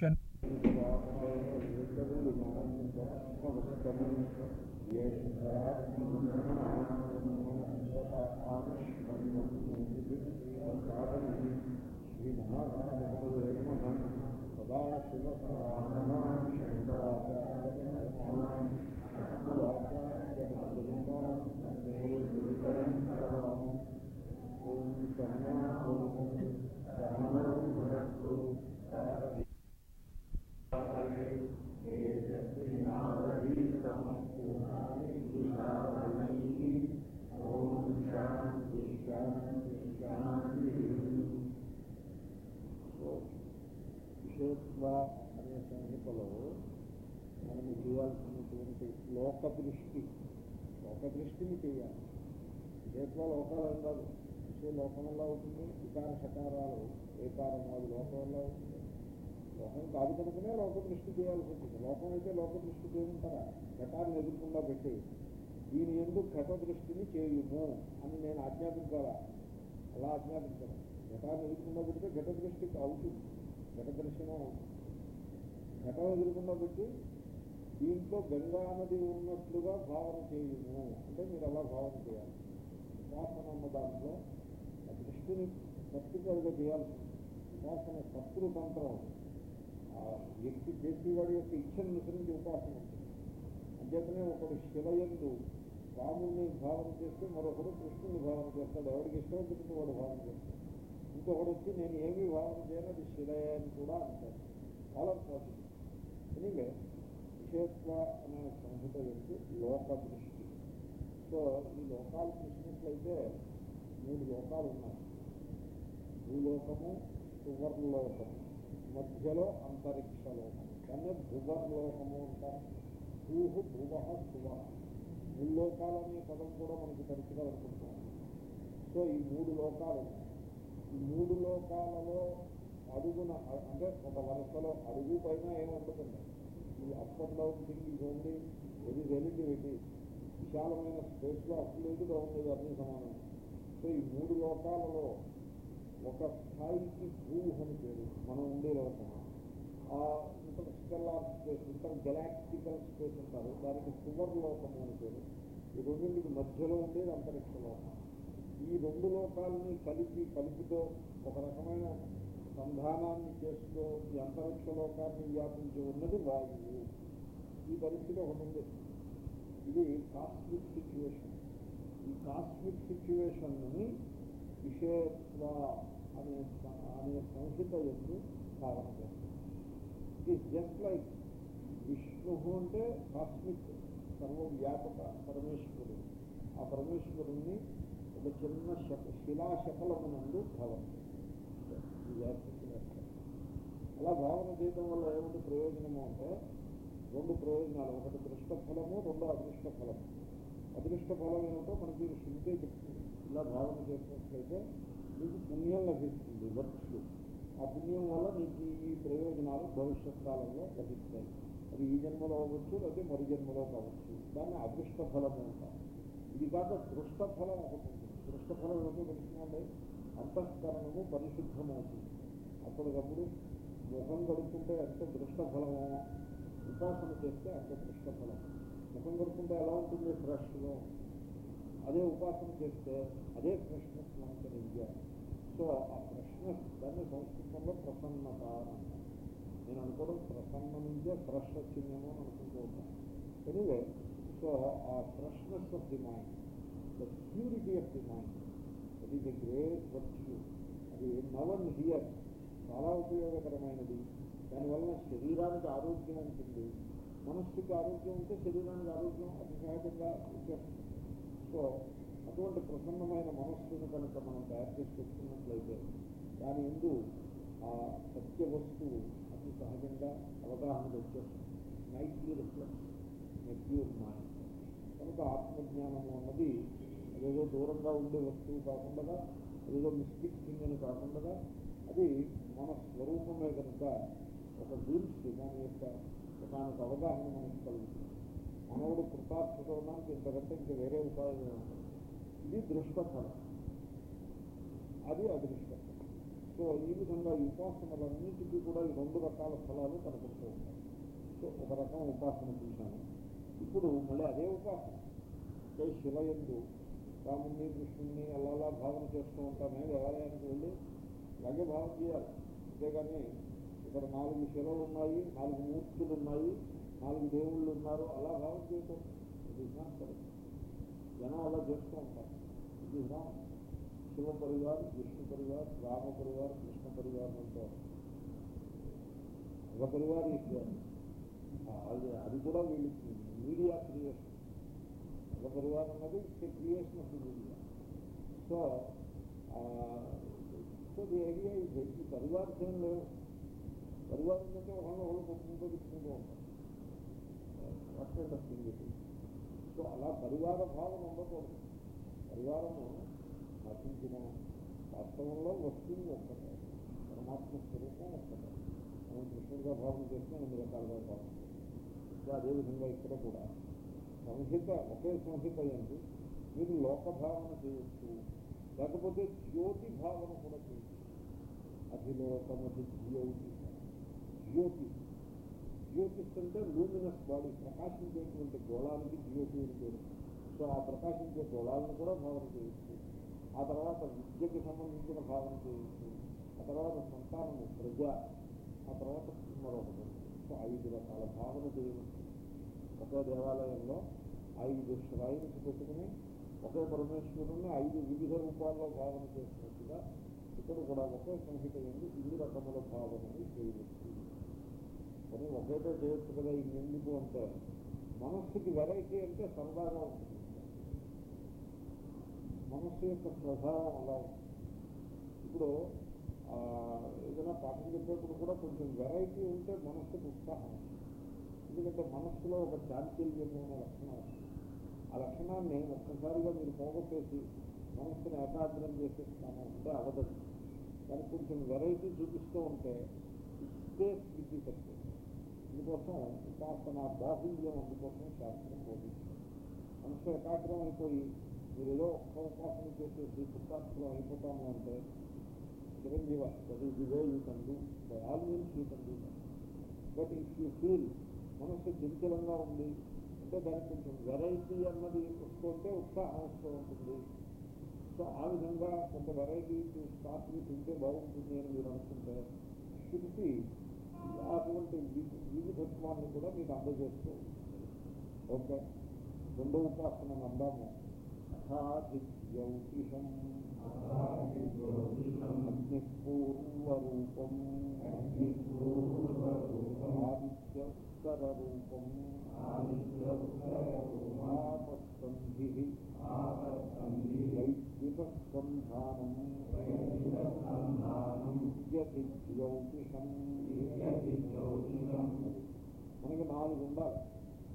Question విషయత్వ అనే సంహితలో మనము చేయాల్సినటువంటి లోక దృష్టి లోక దృష్టిని చేయాలి. విషయత్వ లోకాలు అంటారు విషయ లోకం వల్ల అవుతుంది వికార సకారాలు ఏకారం అది లోకం అవుతుంది. లోకం కాదు కనుకనే లోక దృష్టి చేయాల్సి ఉంటుంది లోకం అయితే లోక దృష్టి చేయమంటారా ఘటాన్ని ఎదుర్కొండా పెట్టి దీని ఎందుకు ఘట దృష్టిని చేయుము అని నేను ఆజ్ఞాపించాలా? అలా ఆజ్ఞాపించాను ఘటాన్ని ఎదుర్కొండా పెడితే ఘట దృష్టికి అవుతుంది ఘట దర్శనం. అవుతుంది ఘటం ఎదుర్కొండా పెట్టి దీంట్లో గంగా నది ఉన్నట్లుగా భావన చేయుము. అంటే మీరు అలా భావన చేయాలి. ఉపాసన ఉన్న దాంట్లో ఆ దృష్టిని పర్టికులర్గా చేయాల్సి ఉంటుంది. ఉపాసన శత్రు తంత్రం వ్యక్తి చేసేవాడి యొక్క ఇచ్చను అనుసరించి ఉపాసన ఉంటుంది. అంచేతనే ఒకడు శిలయందు రాముణ్ణి భావన చేస్తే మరొకడు కృష్ణుని భావన చేస్తాడు. ఎవరికి ఇష్టమైనటువంటి వాడు భావన చేస్తాడు. ఇంకొకడు వచ్చి నేను ఏమీ భావన చేయను అది శిలయ అని కూడా అంటాడు. చాలా పాజిటివ్ ఎనివే విషయత్వ అనే సంహిత ఏంటి లోక దృష్టి సో ఈ లోకాలు చూసినట్లయితే మూడు లోకాలు ఉన్నాయి. భూలోకము సువర్ణలోకము. మధ్యలో అంతరిక్ష లోకము దాన్నే భువర్లోకము అంటారు భూహు భువ శువ అనే పదం కూడా మనకి తరచుగా అనుకుంటాం సో ఈ మూడు లోకాలు ఈ మూడు లోకాలలో అడుగున అంటే ఒక వరుసలో అడుగు పైన ఏముంటుందండి ఈ అప్ అండ్ డౌన్ థింగ్ ఇది ఉంది వెరీ రెలిటివిటీ విశాలమైన స్పేస్లో అప్ లేదు డౌన్ అన్ని సమానం. సో ఈ మూడు లోకాలలో ఒక స్థాయికి భూహని పేరు. మనం ఉండే లోకం ఆ interstellar space intergalactical space అంటారు. దానికి సువర్ లోకము అని పేరు. ఈ రెండింటికి మధ్యలో ఉండేది అంతరిక్ష లోకం. ఈ రెండు లోకాలని కలిపి కలుపుతో ఒక రకమైన సంధానాన్ని చేస్తూ ఈ అంతరిక్ష లోకాన్ని వ్యాపించి ఉన్నది వాయువు. ఈ పరిస్థితి ఒకటి ఉంది. ఇది కాస్మిక్ సిచ్యువేషన్ ఈ కాస్మిక్ సిచ్యువేషన్ని విషయత్వ అనే అనే సంహిత ఎందు భావన చేస్తుంది it is just like Vishnu అంటే కాస్మిక్ సర్వవ్యాపక పరమేశ్వరుడు. ఆ పరమేశ్వరుణ్ణి ఒక చిన్న శక శిలాశకలమునందు భావన ఈ అలా భావన చేయడం వల్ల ఏమిటి ప్రయోజనము అంటే రెండు ప్రయోజనాలు. ఒకటి దృష్టఫలము రెండు అదృష్ట ఫలము అదృష్ట ఫలం ఏమిటో మనకి శృతే చెప్తుంది. ఇలా భావన చేసినట్లయితే నీకు పుణ్యం లభిస్తుంది వర్క్స్ ఆ పుణ్యం వల్ల నీకు ఈ ప్రయోజనాలు భవిష్యత్ కాలంలో లభిస్తాయి అది ఈ జన్మలో అవ్వచ్చు లేకపోతే మరు జన్మలో కావచ్చు దాన్ని అదృష్ట ఫలము అంటారు ఇది కాక దృష్ట ఫలం ఒకటి ఉంటుంది దృష్ట ఫలం ఏమిటో తెలుసుకోండి అంతఃకరణము పరిశుద్ధమవుతుంది అప్పటికప్పుడు ముఖం కడుక్కుంటే ఎంత దృష్ట ఫలమో ఉపాసన చేస్తే అంత దృష్ట ఫలం ముఖం కడుక్కుంటే ఎలా ఉంటుంది ఫ్రెష్గా అదే ఉపాసన చేస్తే అదే ఫ్రెష్నెస్ మనకి సో ఆ ఫ్రెష్నెస్ దాన్ని సంస్కృతంలో ప్రసన్నత నేను అనుకోవడం ప్రసన్న నుంచే ఫ్రెష్ వచ్చిందేమో అని అనుకుంటూ. ఉంటాను anyway so uh freshness of the mind the purity of the mind అది ది గ్రేట్ వర్చ్యూ అది నవన్ హియర్ చాలా ఉపయోగకరమైనది. దానివల్ల శరీరానికి ఆరోగ్యం ఉంటుంది. మనస్సుకి ఆరోగ్యం ఉంటే శరీరానికి ఆరోగ్యం అతి సహజంగా వచ్చేస్తుంది. సో అటువంటి ప్రసన్నమైన మనస్సును కనుక మనం తయారు చేసి పెట్టుకున్నట్లయితే దాని ఎందు ఆ సత్య వస్తువు అతి సహజంగా అవగాహన వచ్చేస్తుంది. నైట్లీ రిఫ్లెక్ట్ ప్యూర్ మైండ్ కనుక ఆత్మజ్ఞానము అన్నది అదేదో దూరంగా ఉండే వస్తువు కాకుండా ఏదో మిస్టిక్ థింగ్ అని కాకుండా అది మన స్వరూపమే కనుక ఒక గురించి దాని యొక్క ఒకనొక అవగాహన మనకు కలుగుతుంది. మానవుడు కృతార్థత ఉన్నానికి ఇంతకంటే ఇంకా వేరే ఉపాయం ఇది దృష్టఫలం అది అదృష్టఫలం సో ఈ విధంగా ఈ కూడా ఈ రెండు రకాల ఫలాలు కనపడుతూ ఉంటాయి. సో ఒక రకం ఉపాసన చూశాను. ఇప్పుడు మళ్ళీ అదే ఉపాసన. అంటే శిలయందు రాముణ్ణి కృష్ణుణ్ణి అలా అలా భావన చేస్తూ ఉంటామే దేవాలయానికి వెళ్ళి అలాగే భావన చేయాలి. అంతేగాని ఇక్కడ నాలుగు శిలలు ఉన్నాయి నాలుగు మూర్తులు ఉన్నాయి నాలుగు దేవుళ్ళు ఉన్నారు. అలా భావన చేయటం ఇది not correct. జనం అలా చేస్తూ ఉంటారు. ఇది రాంగ్. శివ పరివార్ విష్ణు పరివార్ రామ పరివార్ కృష్ణ పరివార్ అంటే. ఒక పరివార్ ఇచ్చారు. అది అది కూడా వీళ్ళు మీడియా క్రియేషన్. ఒక పరివారం అన్నది creation of media. So so the idea ఇది ఈ పరివారం ఏం లేవు పరివారం అంటే ఒకళ్ళు ఒకళ్ళు కొట్టుకుంటూ తిట్టుకుంటూ ఉంటారు. వస్తుంది సో అలా పరివార భావన ఉండకూడదు పరివారము నటించిన వాస్తవంలో వస్తుంది ఒక్కటే పరమాత్మ స్వరూపం ఒక్కటే మనం కృష్ణుడిగా భావన చేస్తే అన్ని రకాలుగా భావన సో అదేవిధంగా ఇక్కడ కూడా సంహిత ఒకే సంహిత ఏంటి మీరు లోక భావన చేయొచ్చు లేకపోతే జ్యోతి భావన కూడా చేయొచ్చు అధిలోకమతి జ్యోతి జ్యోతి జ్యోతిష్ అంటే లూమినస్ బాడీ ప్రకాశించేటువంటి గోళానికి జ్యోతి పేరు సో ఆ ప్రకాశించే గోళాలను కూడా భావన చేయొచ్చు ఆ తర్వాత విద్యకి సంబంధించిన భావన చేయొచ్చు ఆ తర్వాత సంతానము ప్రజ ఆ తర్వాత మరొకటి. సో ఐదు రకాల భావన చేయవచ్చు ఒకే దేవాలయంలో ఐదు శ్రాయిన్స్ పెట్టుకుని ఒకే పరమేశ్వరుణ్ణి ఐదు వివిధ రూపాల్లో భావన చేసినట్టుగా ఇక్కడ కూడా ఒకే సంహిత ఎందు ఇన్ని రకముల భావనని చేయవచ్చు కానీ ఒకటో చేయొచ్చు కదా ఇది ఎందుకు అంటే మనస్సుకి వెరైటీ అంటే సరదాగా ఉంటుంది మనస్సు యొక్క ప్రధానం అలా ఇప్పుడు ఏదైనా పాఠం చెప్పేప్పుడు కూడా కొంచెం వెరైటీ ఉంటే మనస్సుకు ఉత్సాహం ఎందుకంటే మనస్సులో ఒక చాంచల్యం లక్షణం ఆ లక్షణాన్ని ఒక్కసారిగా మీరు పోగొట్టేసి మనస్సును ఏకాగ్రం చేసేస్తాను అంటే అవదదు దానికి కొంచెం వెరైటీ చూపిస్తూ ఉంటే స్పేస్ విద్యుత్ అందుకోసం ఉపాసన బాహుల్యం అందుకోసం శాస్త్రం బోధించింది మనసు ఏకాగ్రం అయిపోయి మీరు ఏదో ఒక్క ఉపాసన చేసేసి పుట్టార్థం అయిపోతాము అంటే Chiranjeeva that is the way you can do by all means you can do but if you feel మనసు చంచలంగా ఉంది అంటే దానికి కొంచెం వెరైటీ అన్నది వస్తుంటే ఉత్సాహం వస్తూ ఉంటుంది. సో ఆ విధంగా కొంత వెరైటీ స్టాఫ్ని తింటే బాగుంటుంది అని మీరు అనుకుంటే శృతి అటువంటి వి- వివిధత్వాన్ని కూడా మీకు అందజేస్తూ ఉంటుంది. ఓకే రెండో ఉపాసన అందాము అథాదిత్యౌతిషం అగ్నిపూర్వరూపం ఆదిత్యోత్తర రూపం ఆపస్కంధి వైద్యుత సంధానం విద్యతిథ్యౌతిషం మనకి నాలుగు ఉండాలి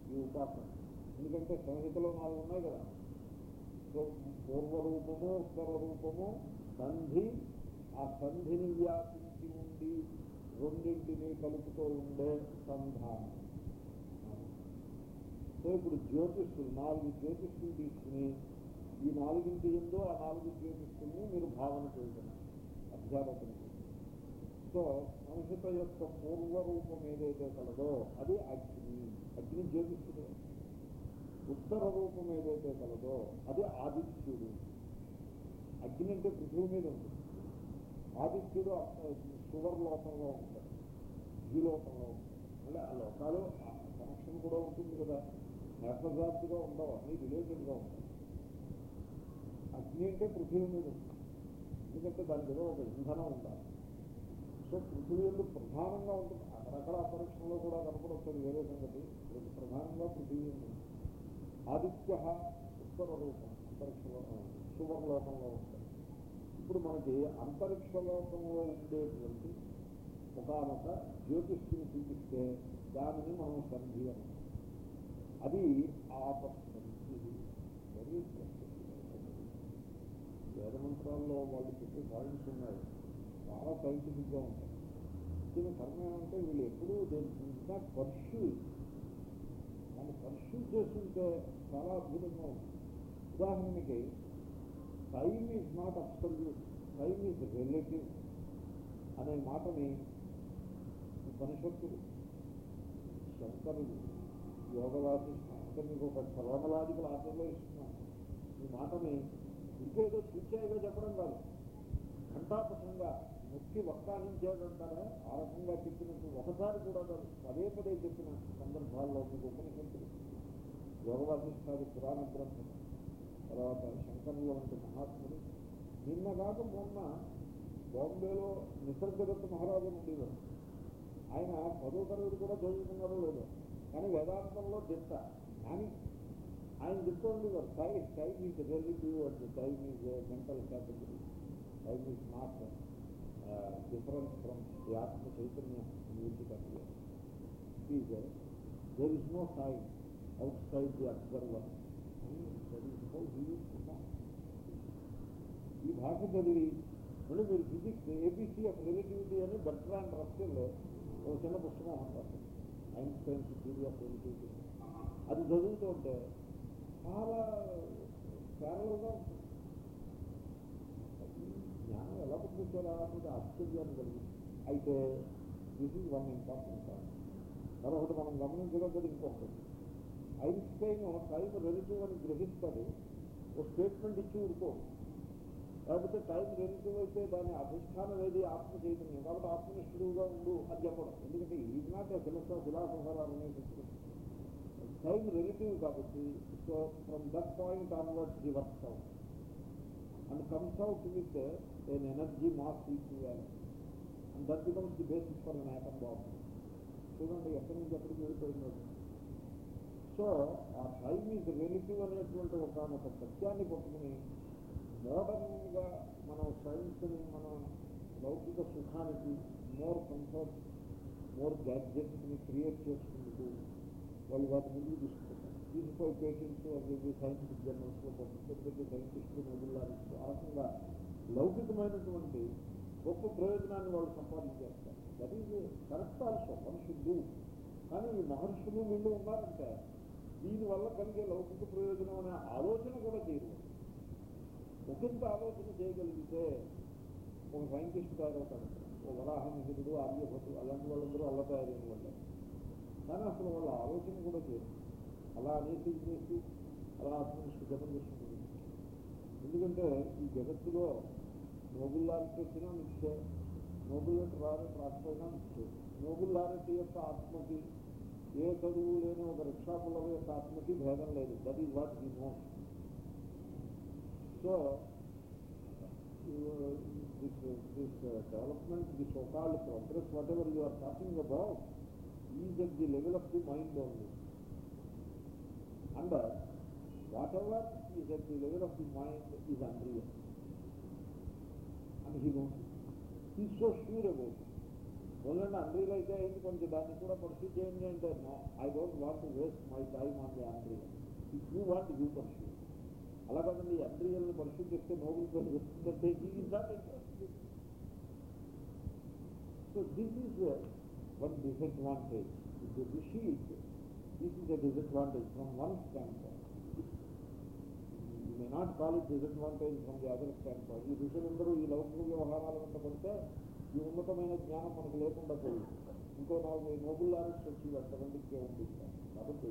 ఈ ఉపాసన ఎందుకంటే సంహితలో నాలుగు ఉన్నాయి కదా సో పూర్వరూపము ఉత్తర రూపము సంధి ఆ సంధిని వ్యాపించి ఉండి రెండింటిని కలుపుతూ ఉండే సంధానం సో ఇప్పుడు జ్యోతిష్కులు నాలుగు జ్యోతిష్కులు తీసుకుని ఈ నాలుగింటి ఎందు ఆ నాలుగు జ్యోతిష్కుల్ని మీరు భావన చేయగలరు. అధ్యాపకం సో మనుషుల యొక్క పూర్వరూపం ఏదైతే కలదో అది అగ్ని. అగ్ని జ్యోతిష్యుడు. ఉత్తర రూపం ఏదైతే కలదో అది ఆదిత్యుడు. అగ్ని అంటే పృథ్వీ మీద ఉంటుంది. ఆదిత్యుడు సువర్ లోకంలో ఉంటాడు. ద్విలోకంలో ఉంటాడు. అంటే ఆ లోకాలు కనెక్షన్ కూడా ఉంటుంది కదా. నేత్రజాతిగా ఉండవు అన్ని రిలేటెడ్గా ఉంటాయి. అగ్ని అంటే పృథివీ మీద ఉంటుంది ఎందుకంటే దానికి ఏదో ఒక ఇంధనం ఉండాలి. సో పృథివీ ఎందుకు ప్రధానంగా ఉంటుంది. అక్కడక్కడ అంతరిక్షంలో కూడా కనపడొస్తుంది వేరే సంగతి. ప్రధానంగా పృథివీ ఉంటుంది ఆదిత్య ఉత్తర రూపం అంతరిక్షలో శుభలోకంలో ఉంటుంది ఇప్పుడు మనకి అంతరిక్షలోకంలో ఉండేటువంటి ఒకనొక జ్యోతిష్ని చూపిస్తే దానిని మనం సంధి అది ఆపస్సంధి వెరీ వేదమంత్రాల్లో వాళ్ళు చెప్పే పాయింట్స్ ఉన్నాయి. చాలా సైంటిఫిక్గా ఉంటాయి. దీని కర్మ ఏమంటే వీళ్ళు ఎప్పుడూ ఇంకా పర్ష్యూ దాన్ని పర్షు చేస్తుంటే చాలా అద్భుతంగా ఉంటుంది. ఉదాహరణకి time is not absolute time is relative అనే మాటని ఉపనిషత్తులు శంకరుడు యోగవాసి అంటే మీకు ఒక సర్వమలాజికల్ ఆర్డర్లో ఇస్తున్నాను ఈ మాటని ఇంకేదో సూచాయిగా చెప్పడం కాదు. ఘంటాపథంగా నొక్కి వక్కానించేదంటారా ఆ రకంగా చెప్పినట్టు ఒకసారి కూడా కాదు పదే పదే చెప్పిన సందర్భాల్లో మీకు ఉపనిషత్తులు యోగవాసిష్టాది పురాణ గ్రంథం తర్వాత శంకరంలో వంటి మహాత్ములు. నిన్న కాక మొన్న బాంబేలో నిసర్గదత్త మహారాజు ఉండేవారు. ఆయన పదో తరగతి కూడా చదువుకున్నారో లేదో. కానీ వేదాంతంలో దిట్ట కానీ ఆయన చెప్తూ ఉండేవారు టైం టైం ఈజ్ రిలేటివ్ అంటే time is mental category time is not difference from the ఆత్మ చైతన్యం music is there is no time outside the observer ఈ భాష చదివి మళ్ళీ మీరు ఫిజిక్స్ ఏబిసి ఆఫ్ రిలేటివిటీ అని బర్ట్రాండ్ రస్కెల్ ఒక చిన్న పుస్తకం అంటారు ఐన్స్టైన్స్ థియరీ ఆఫ్ రిలేటివిటీ అది చదువుతుంటే చాలా ప్యారల్గా జ్ఞానం ఎలా పుట్టించారా అనేది ఆశ్చర్యాన్ని కలిగింది. అయితే దిస్ ఈజ్ వన్ ఇంపార్టెంట్ మరొకటి మనం గమనించగలదు ఇంకొకటి. ఐన్స్టైన్ టైం రిలేటివ్ అని గ్రహిస్తాడు. ఒక స్టేట్మెంట్ ఇచ్చి ఊరుకో. లేకపోతే టైం రిలేటివ్ అయితే దాని అధిష్టానం ఏది? ఆత్మ చైతన్యం కాబట్టి ఆత్మనిష్ఠుడుగా ఉండు అని చెప్పడం. ఎందుకంటే is not a philosopher philosopher అనేది టైం రిలేటివ్ కాబట్టి so from that point onwards the works out and comes out with an energy mass equal and that becomes the basis for an atom bomb చూడండి ఎక్కడి నుంచి ఎక్కడికి వెళ్ళిపోయిందో. So ఆ time is relative అనేటువంటి ఒక ఒక సత్యాన్ని పట్టుకుని మోడర్న్గా మనం సైన్స్ని మనం లౌకిక సుఖానికి మోర్ కంఫర్ట్ మోర్ గ్యాడ్జెట్స్ని క్రియేట్ చేసుకుంటూ వాళ్ళు వాటి ముందు తీసుకుంటారు. తీసుకుపోయి పేషెంట్స్ అవి సైంటిఫిక్ జర్నల్స్లో పెద్ద సైంటిస్టులు మొదలాడిస్తూ ఆ రకంగా లౌకికమైనటువంటి గొప్ప ప్రయోజనాన్ని వాళ్ళు సంపాదించేస్తారు. దట్ ఈజ్ కరెక్ట్ ఆల్సో మనుషులు కానీ ఈ మహర్షులు వీళ్ళు ఉన్నారంటే దీనివల్ల కలిగే లౌకిక ప్రయోజనం అనే ఆలోచన కూడా చేయరు. ఒకంత ఆలోచన చేయగలిగితే ఒక సైంటిస్ట్ తయారవుతాడు. వరాహం నిధుడు ఆర్యభటుడు అలాంటి వాళ్ళందరూ అల్ల తయారైన వాళ్ళు. కానీ అసలు వాళ్ళ ఆలోచన కూడా చేయరు. అలా అనేసి చేసి అలా ఆత్మనిష్ఠ జపం చేసుకుంటుంది ఎందుకంటే ఈ జగత్తులో నోబుల్ లారెట్ వచ్చినా మిక్సే నోబుల్ లారెట్ రారెట్ రాకపోయినా మిక్సే. నోబుల్ లారెట్ యొక్క ఆత్మకి ఏ చదువు లేని ఒక రిక్షా పుల్లవ యొక్క ఆత్మకి భేదం లేదు. That is what he know so this this development this so called progress whatever you are talking about is at the level of the mind only and whatever is at the level of the mind is unreal and he knows he so sure about ఓన్లండి unreal అయితే అయింది కొంచెం దాన్ని కూడా pursue చేయండి అంటే no I don't want to waste my time on the unreal if you want you pursue అలా కాదండి అన్రియల్ని పర్సూ చేస్తే నోబుల్ ప్రైజ్ వస్తుందంటే is not interested so this is one disadvantage if you reach it this is a disadvantage from one standpoint you may not call it disadvantage from the other standpoint ఈ ఋషులందరూ ఈ లౌకిక వ్యవహారాల వెంట పడితే ఈ ఉన్నతమైన జ్ఞానం మనకు లేకుండా పోయింది. ఇంకో నాలుగు నోబుల్ లారెట్స్ వచ్చి ఎంతమందికి ఉంది కాబట్టి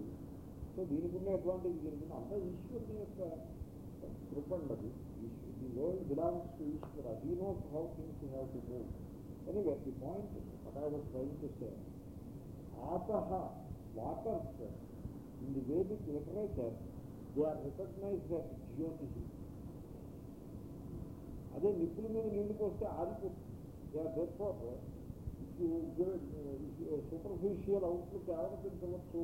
సో దీనికి ఉన్న అడ్వాంటేజ్ దీనికి అంత ఈశ్వరుని యొక్క కృపండది the world belongs to Ishvara he knows how things have to move anyway the point what I was trying to say waters in the Vedic literature they are recognised as జ్యోతిషి. అదే నిప్పుల మీద నీళ్ళకి వస్తే ఆరిపోతుంది they are therefore superficial outlook ఆలోచించవచ్చు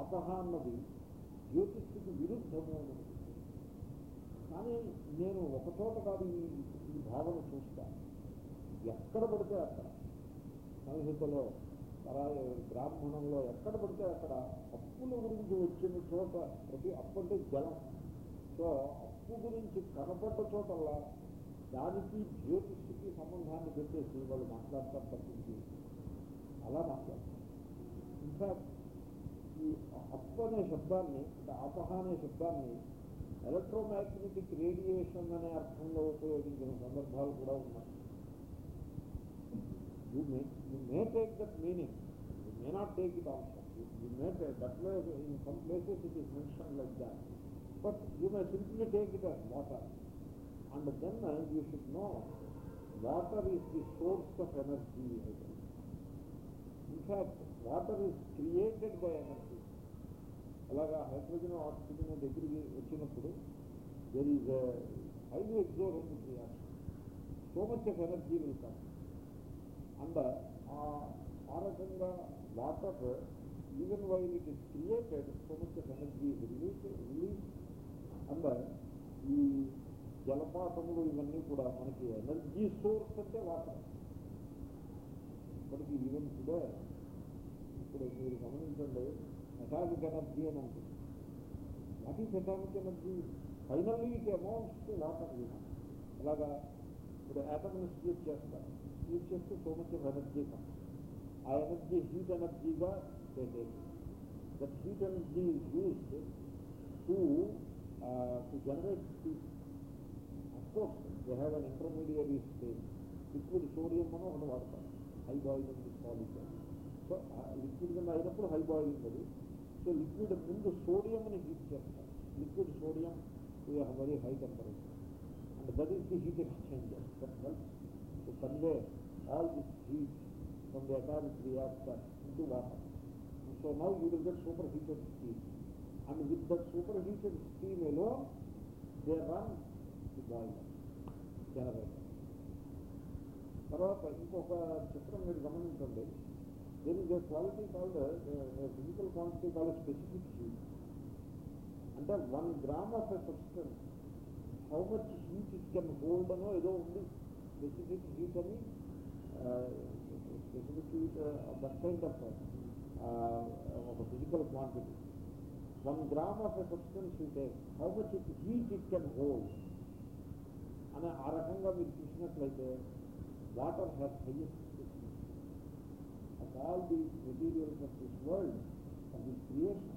ఆపహ అన్నది జ్యోతిష్కి విరుద్ధమైనది కానీ నేను ఒక చోట కాదు ఈ భావన చూస్తాను ఎక్కడ పడితే అక్కడ. సంహితలో పరాయ బ్రాహ్మణంలో ఎక్కడ పడితే అక్కడ అప్పుల గురించి వచ్చిన చోట ప్రతి అప్పు అంటే జలం. సో అప్పు గురించి కనపడ్డ చోటల్లా దానికి జ్యోతిష్కి సంబంధాన్ని పెట్టేసి వాళ్ళు మాట్లాడతారు తప్పించి. అలా మాట్లాడతారు. ఇన్ఫాక్ట్ ఈ అప్పు అనే శబ్దాన్ని అంటే అపహ అనే శబ్దాన్ని ఎలక్ట్రోమాగ్నెటిక్ రేడియేషన్ అనే అర్థంలో ఉపయోగించిన సందర్భాలు కూడా ఉన్నాయి. you may, you may take that meaning, you may not take it also. You, you may take, that way in some places it is mentioned like that. But you may simply take it as water. And then uh, you should know, water is the source of energy. I think. In fact, water is created by energy. అలాగా hydrogen oxygen దగ్గరికి వచ్చినప్పుడు there is highly exorbitant reaction so much of energy will come and ఆ రకంగా water even while it is created so much of energy release release and ఈ జలపాతములు ఇవన్నీ కూడా మనకి ఎనర్జీ సోర్స్ అంటే వాటర్. ఇప్పటికి ఈవెన్ టుడే ఇప్పుడు మీరు గమనించండి అటామిక్ ఎనర్జీ అని ఉంటుంది. What is atomic energy finally it amounts water అలాగా ఇప్పుడు యాటమ్ ఇన్స్టిట్యూట్ చేస్తారు. స్ప్లిట్ చేస్తే so much of energy comes ఆ ఎనర్జీ హీట్ ఎనర్జీగా పెట్టేది that heat energy is used to to generate heat of course they have an intermediary stage liquid sodium అని ఒకటి వాడతారు high boiling solid so liquid కింద అయినప్పుడు high boiling అది so liquid ముందు సోడియంని హీట్ చేస్తారు liquid sodium to very high temperature and that is the heat exchanger that helps to convey all this heat from the atomic reactor into water. And so now you will get superheated steam. And with that superheated steam alone, they run the boiler, generator. తర్వాత ఇంకొక చిత్రం మీరు గమనించండి దీని is a quality called physical quantity called specific heat అంటే one gram of a substance how much heat it can hold అనో ఏదో ఉంది స్పెసిఫిక్ హీట్ అని specific heat that kind of ఒక physical quantity one gram of a substance ఉంటే how much it heat it can hold అని ఆ రకంగా మీరు చూసినట్లయితే water has highest of all the materials of this world, of this creation,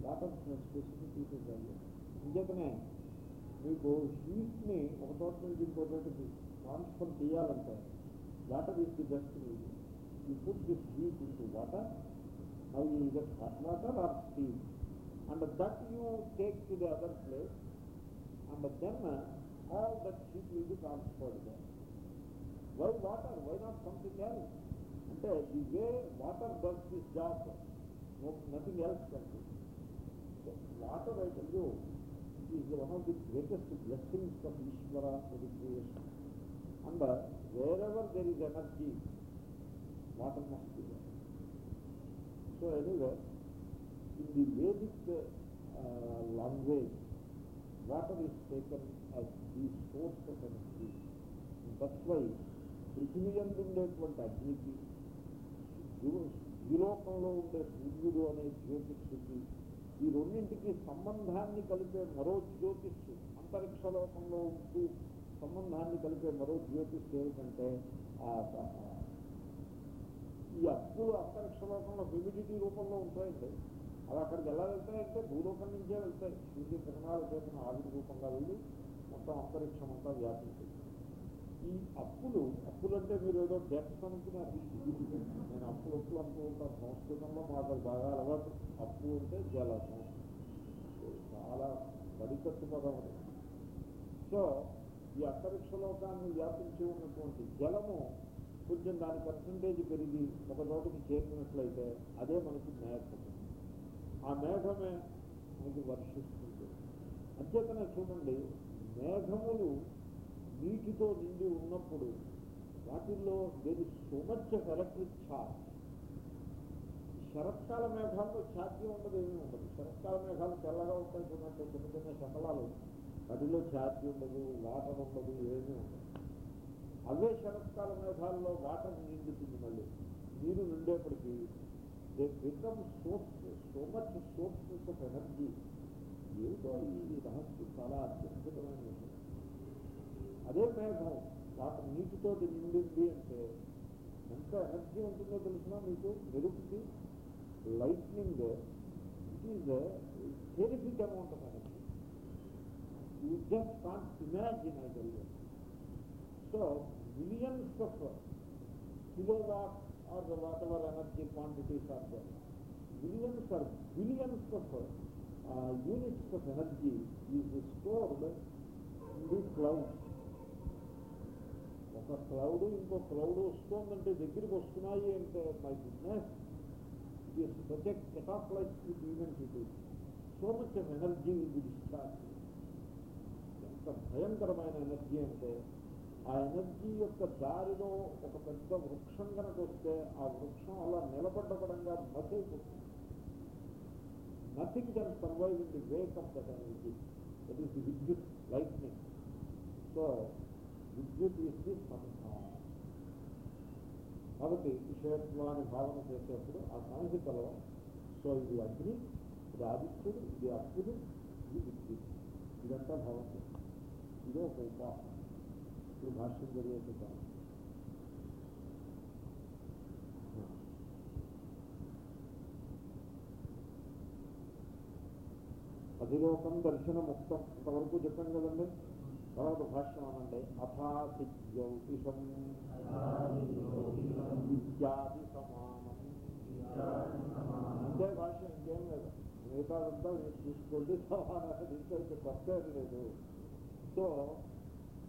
water has specificity value. ఇంకేతనే మీకు హీట్ని ఒక చోట నుంచి ఇంకో చోటకి ట్రాన్స్ఫర్ చేయాలంటే Water is the best medium. You put this heat into water, now you get hot water or steam. And that you take to the other place, and then uh, all that heat will be transferred there. Why water? Why not something else? And the way water does this job, no, nothing else can do. So water, I tell you, is one of the greatest blessings of Ishvara for the creation. And wherever there is energy water must so anyway in the Vedic language water is taken as the source of energy that's why పృథివీ అందు ఉండేటువంటి అగ్నికి ద్విలోకంలో ఉండే సూర్యుడు అనే జ్యోతిష్కి ఈ రెండింటికి సంబంధాన్ని కలిపే మరో జ్యోతిష్ అంతరిక్ష లోకంలో ఉంటూ సంబంధాన్ని కలిపే మరో జ్యోతిష్ ఏమిటంటే ఈ అప్పులు అంతరిక్ష లోకంలో హ్యూమిడిటీ రూపంలో ఉంటాయండి అవి అక్కడికి ఎలా వెళ్తాయంటే భూలోకం నుంచే వెళ్తాయి సూర్య కిరణాల చేసిన ఆవిరి రూపంగా వెళ్ళి మొత్తం అంతరిక్షం అంతా వ్యాపించింది ఈ అప్పులు అప్పులు అంటే మీరు ఏదో డెప్స్ అనుకున్నారు నేను అప్పులు అప్పులు అంటూ ఉంటాను సంస్కృతంలో మాకు అది బాగా అలవాటు అప్పు అంటే జలము చాలా వడికట్టు పదం అది సో ఈ అంతరిక్ష లోకాన్ని వ్యాపించి ఉన్నటువంటి జలము కొంచెం దాని పర్సంటేజ్ పెరిగి ఒక చోటుకి చేరినట్లయితే అదే మనకి మేఘం ఆ మేఘమే మనకి వర్షిస్తుంది. అంతేకనే చూడండి మేఘములు నీటితో నిండి ఉన్నప్పుడు వాటిల్లో దేని సో మచ్ ఎలక్ట్రిక్ ఛార్జ్ శరత్కాల మేఘాల్లో ఛార్జీ ఉండదు ఏమీ ఉండదు. శరత్కాల మేఘాలు తెల్లగా ఉంటాయి చూడండి చిన్న చిన్న శకలాలు. వాటిలో ఛార్జీ ఉండదు వాటర్ ఉండదు ఏమీ ఉండదు. అవే శరత్కాల మేఘాల్లో వాటర్ నిండుతుంది మళ్ళీ. నీరు నిండేప్పటికీ they become source so much sources of energy. ఏదో ఈ రహస్యం చాలా అత్యద్భుతమైన విషయం. అదే మేఘం వాటర్ నీటితో నిండింది అంటే ఎంత ఎనర్జీ ఉంటుందో తెలిసినా మీకు? మెరుపుకి lightning it is terrific amount of Energy you just can't imagine I tell so millions of kilowatt or the whatever energy quantities are there. Millions or billions of uh, units of energy is stored in these clouds. ఒక cloud ఇంకో cloud వస్తుందంటే దగ్గరికి వస్తున్నాయి అంటే my goodness it is project set of life with event it is so much of energy will be discharge ఎంత భయంకరమైన energy అంటే ఆ ఎనర్జీ యొక్క దారిలో ఒక పెద్ద వృక్షం కనుక వస్తే ఆ వృక్షం అలా నిలబడ్డపడంగా మసైపోతుంది nothing can survive in the wake of that energy that is the vidyut lightning so vidyut is the samharam కాబట్టి విషయత్వాన్ని భావన చేసేప్పుడు ఆ సంహితలో సో ఇది అగ్ని ఇది ఆదిత్యుడు ఇది అర్జుడు ఇది విద్యుత్. ఇదంతా భావన చేస్తారు ఇదే ఒక ఉపాసన ఇప్పుడు భాష్యం జరిగేసాను అధిలోకం దర్శన ముక్తం ఇంతవరకు చెప్పాను కదండి తర్వాత భాష్యం అనండి అథాసి జ్యోతిషం విద్యాది సమానం అంతే భాష్యం ఇంకేం లేదు మిగతాదంతా మీరు చూసుకోండి సమానం దీంట్లో ఇంకా కొత్త ఏమీ లేదు సో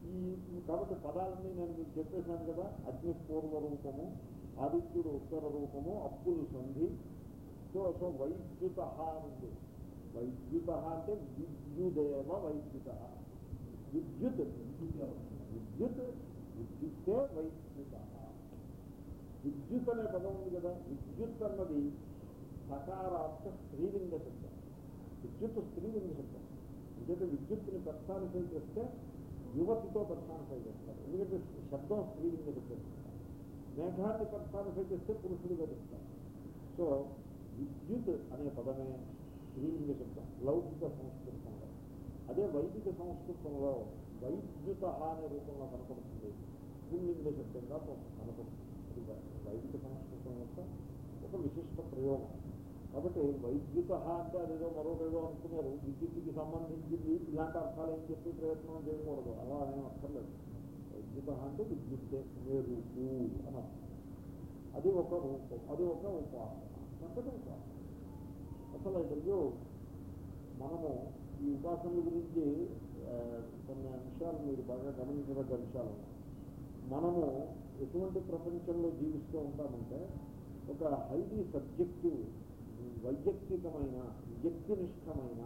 ఈ కాబట్టి పదాలన్నీ నేను మీకు చెప్పేశాను కదా అగ్ని పూర్వ రూపము ఆదిత్యుడు ఉత్తర రూపము అప్పులు సంధి. సో సో వైద్యుత ఉంది. వైద్యుత అంటే విద్యుదేవ వైద్యుత. విద్యుత్ విద్యుత్ విద్యుత్తే వైద్యుత. విద్యుత్ అనే పదం ఉంది కదా విద్యుత్ అన్నది సకారాత్మక స్త్రీలింగ శబ్దం. విద్యుత్ స్త్రీలింగ శబ్దం. ఎందుకంటే విద్యుత్తుని ప్రస్థానిఫై చేస్తే యువతితో ప్రస్థానిఫై చేస్తారు ఎందుకంటే శబ్దం స్త్రీలింగ శబ్దం మేఘాన్ని ప్రస్థానిఫై చేస్తే పురుషుడిగా చెప్తారు సో విద్యుత్ అనే పదమే స్త్రీలింగ శబ్దం లౌకిక సంస్కృతంలో అదే వైదిక సంస్కృతంలో వైద్యుత అనే రూపంలో కనపడుతుంది పుల్లింగ శబ్దంగా కనపడుతుంది ఇది వైదిక సంస్కృతం యొక్క ఒక విశిష్ట ప్రయోగం కాబట్టి వైద్యుత అంటే అదేదో మరొకటేదో అనుకున్నారు. విద్యుత్కి సంబంధించింది ఇలాంటి అర్థాలు ఏం చెప్పి ప్రయత్నం చేయకూడదు. అలా అనేం అక్కర్లేదు వైద్యుత అంటే విద్యుత్తే మేరుకు అని అది ఒక రూపం. అది ఒక ఉపాసన. చక్కటి ఉపాసన. అసలు ఇంటర్వ్యూ మనము ఈ ఉపాసనల గురించి కొన్ని అంశాలు మీరు బాగా గమనించదగ్గ అంశాలు మనము ఎటువంటి ప్రపంచంలో జీవిస్తూ ఉంటామంటే ఒక హైలీ సబ్జెక్టివ్ వైయక్తికమైన వ్యక్తినిష్టమైన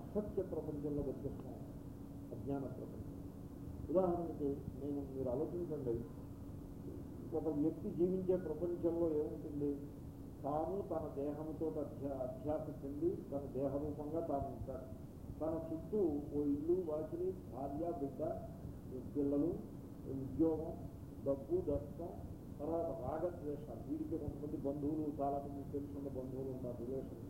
అసత్య ప్రపంచంలో బతికిస్తాం అజ్ఞాన ప్రపంచం. ఉదాహరణకి నేను మీరు ఆలోచించండి ఒక వ్యక్తి జీవించే ప్రపంచంలో ఏముంటుంది? తాను తన దేహంతో అధ్యా అధ్యాస చెంది తన దేహరూపంగా తాను ఉంటాడు. తన చుట్టూ ఓ ఇల్లు వాకిలి భార్య బిడ్డ పిల్లలు ఉద్యోగం డబ్బు దర్శనం తర్వాత రాగద్వేషాలు. వీడికి కొంతమంది బంధువులు చాలా మంది తెలుసుకున్న బంధువులు ఉంటారు రిలేషన్.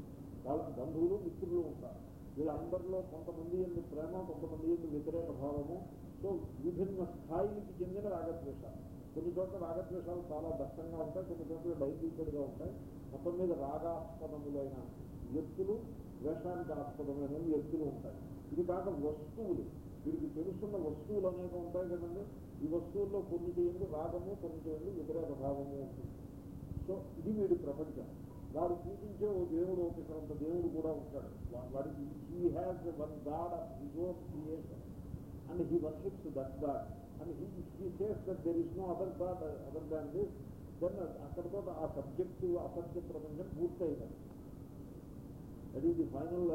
వాళ్ళకి బంధువులు మిత్రులు ఉంటారు. వీళ్ళందరిలో కొంతమంది ఎందుకు ప్రేమ కొంతమంది ఎందుకు వ్యతిరేక భావము. సో విభిన్న స్థాయికి చెందిన రాగద్వేషాలు. కొన్ని చోట్ల రాగద్వేషాలు చాలా దట్టంగా ఉంటాయి కొన్ని చోట్ల డైల్యూటెడ్గా ఉంటాయి. మొత్తం మీద రాగాస్పదములైన వ్యక్తులు ద్వేషానికి ఆస్పదమైన వ్యక్తులు ఉంటాయి. ఇది కాక వస్తువులు. వీరికి తెలుసున్న వస్తువులు అనేక ఉంటాయి కదండి. ఈ వస్తువుల్లో కొన్నిటి ఎందు రాగము కొన్నిటి ఎందు వ్యతిరేక భావము ఉంటుంది. సో ఇది వీడి ప్రపంచం. వారు పూజించే ఓ దేవుడు ఒకసారంత దేవుడు కూడా ఉంటాడు. వా- వాడికి he has one god of his own creation and he worships that god and he he says that there is no other god other than this then అక్కడితో ఆ సబ్జెక్టు అసత్య ప్రపంచం పూర్తయినది that is the final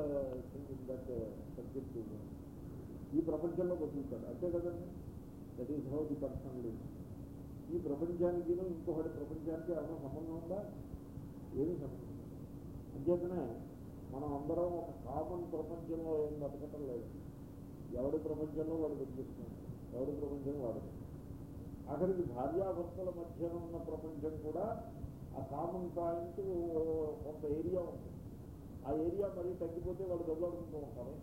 thing in that subject ఈ ప్రపంచంలో బతుకుతాడు. అంతే కదండి? That is how the person ఈ ప్రపంచానికి ఇంకొకటి ప్రపంచానికి ఏమైనా సంబంధం ఉందా? ఏమి సంబంధం అంచేతనే మనం అందరం ఒక కామన్ ప్రపంచంలో ఏం బతకటం లేదు. ఎవడి ప్రపంచంలో వాడు బతికిస్తున్నాడు? ఎవడి ప్రపంచం వాడు అక్కడికి భార్యాభర్తల మధ్య ఉన్న ప్రపంచం కూడా ఆ కామన్ పాయింట్ కొంత ఏరియా ఉంటుంది ఆ ఏరియా మరీ తగ్గిపోతే వాళ్ళు దెబ్బలాడుకుంటూ ఉంటారు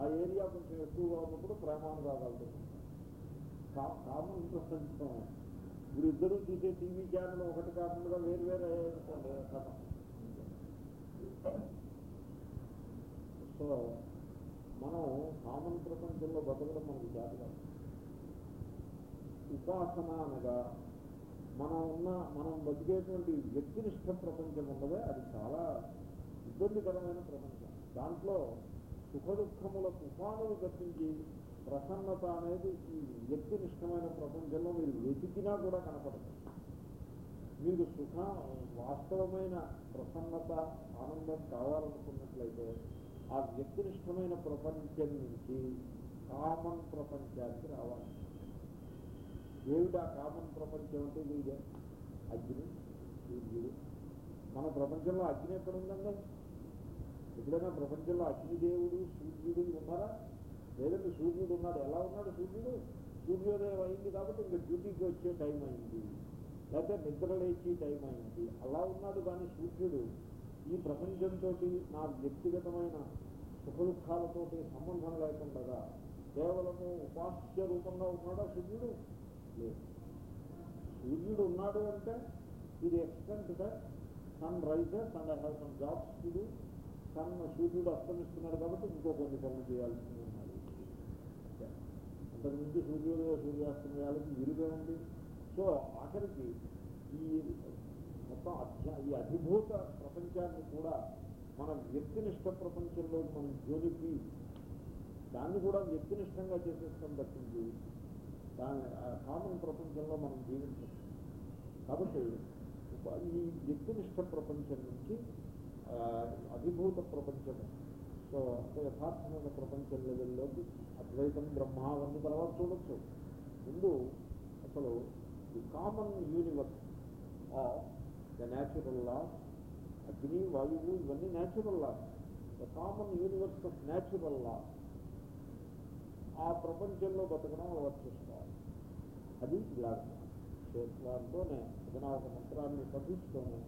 ఆ ఏరియా కొంచెం ఎక్కువగా ఉన్నప్పుడు ప్రేమానురాగాలు కా- కామన్ ప్రపంచం ఇప్పుడు ఇద్దరు చూసే టీవీ ఛానల్ ఒకటి కాకుండా వేరు వేరే అయ్యాయనుకోండి కథ. సో మనం కామన్ ప్రపంచంలో బతకడం మనకి జాతి ఉపాసన అనగా మనం ఉన్న మనం బతికేటువంటి వ్యక్తినిష్ట ప్రపంచం ఉన్నదే అది చాలా ఇబ్బందికరమైన ప్రపంచం. దాంట్లో సుఖ దుఃఖముల తుఫానులు తప్పించి ప్రసన్నత అనేది ఈ వ్యక్తినిష్టమైన ప్రపంచంలో మీరు వెతికినా కూడా కనపడదు. మీకు సుఖ వాస్తవమైన ప్రసన్నత ఆనందం కావాలనుకున్నట్లయితే ఆ వ్యక్తినిష్టమైన ప్రపంచం నుంచి కామన్ ప్రపంచానికి రావాలి. ఏమిటా కామన్ ప్రపంచం అంటే ఇది ఇదే అగ్ని సూర్యుడు. మన ప్రపంచంలో అగ్ని ఎక్కడ ఉందండి? ఎప్పుడైనా ప్రపంచంలో అగ్నిదేవుడు సూర్యుడు ఉన్నారా? లేదంటే సూర్యుడు ఉన్నాడు. ఎలా ఉన్నాడు సూర్యుడు? సూర్యోదయం అయింది కాబట్టి ఇంకా డ్యూటీకి వచ్చే టైం అయింది. లేకపోతే నిద్ర లేచి టైం అయింది. అలా ఉన్నాడు కానీ సూర్యుడు. ఈ ప్రపంచంతో నా వ్యక్తిగతమైన సుఖ దుఃఖాలతో సంబంధం లేకుండా కేవలము ఉపాస్య రూపంగా ఉన్నాడా సూర్యుడు? లేదు. సూర్యుడు ఉన్నాడు అంటే ఇది extent that sun rises and I have some jobs to do. Sun సూర్యుడు అస్తమిస్తున్నాడు కాబట్టి ఇంకో కొన్ని పనులు చేయాల్సి ఉన్నాడు అంతకుముందు సూర్యోదయ సూర్యాస్తమయాలకి విరుగా ఉంది. సో ఆఖరికి ఈ మొత్తం అధ్యా ఈ అధిభూత ప్రపంచాన్ని కూడా మన వ్యక్తినిష్ట ప్రపంచంలో మనం జోలిపి దాన్ని కూడా వ్యక్తినిష్టంగా చేసేస్తాం తప్పించి దాని ఆ కామన్ ప్రపంచంలో మనం జీవించాం కాబట్టి ఈ వ్యక్తినిష్ట ప్రపంచం నుంచి అధిభూత ప్రపంచము. సో అంటే యథార్థమైన ప్రపంచం లెవెల్లోకి అద్వైతం బ్రహ్మ అవన్నీ తర్వాత చూడొచ్చు. ముందు అసలు the common universe of the natural law అగ్ని వాయువు ఇవన్నీ natural law the common universe of natural law ఆ ప్రపంచంలో బతకడం అలవాటు చేసుకోవాలి. అది ఇలాగ. క్షేత్రాలతోనే ఏదైనా ఒక మంత్రాన్ని పఠిస్తూనే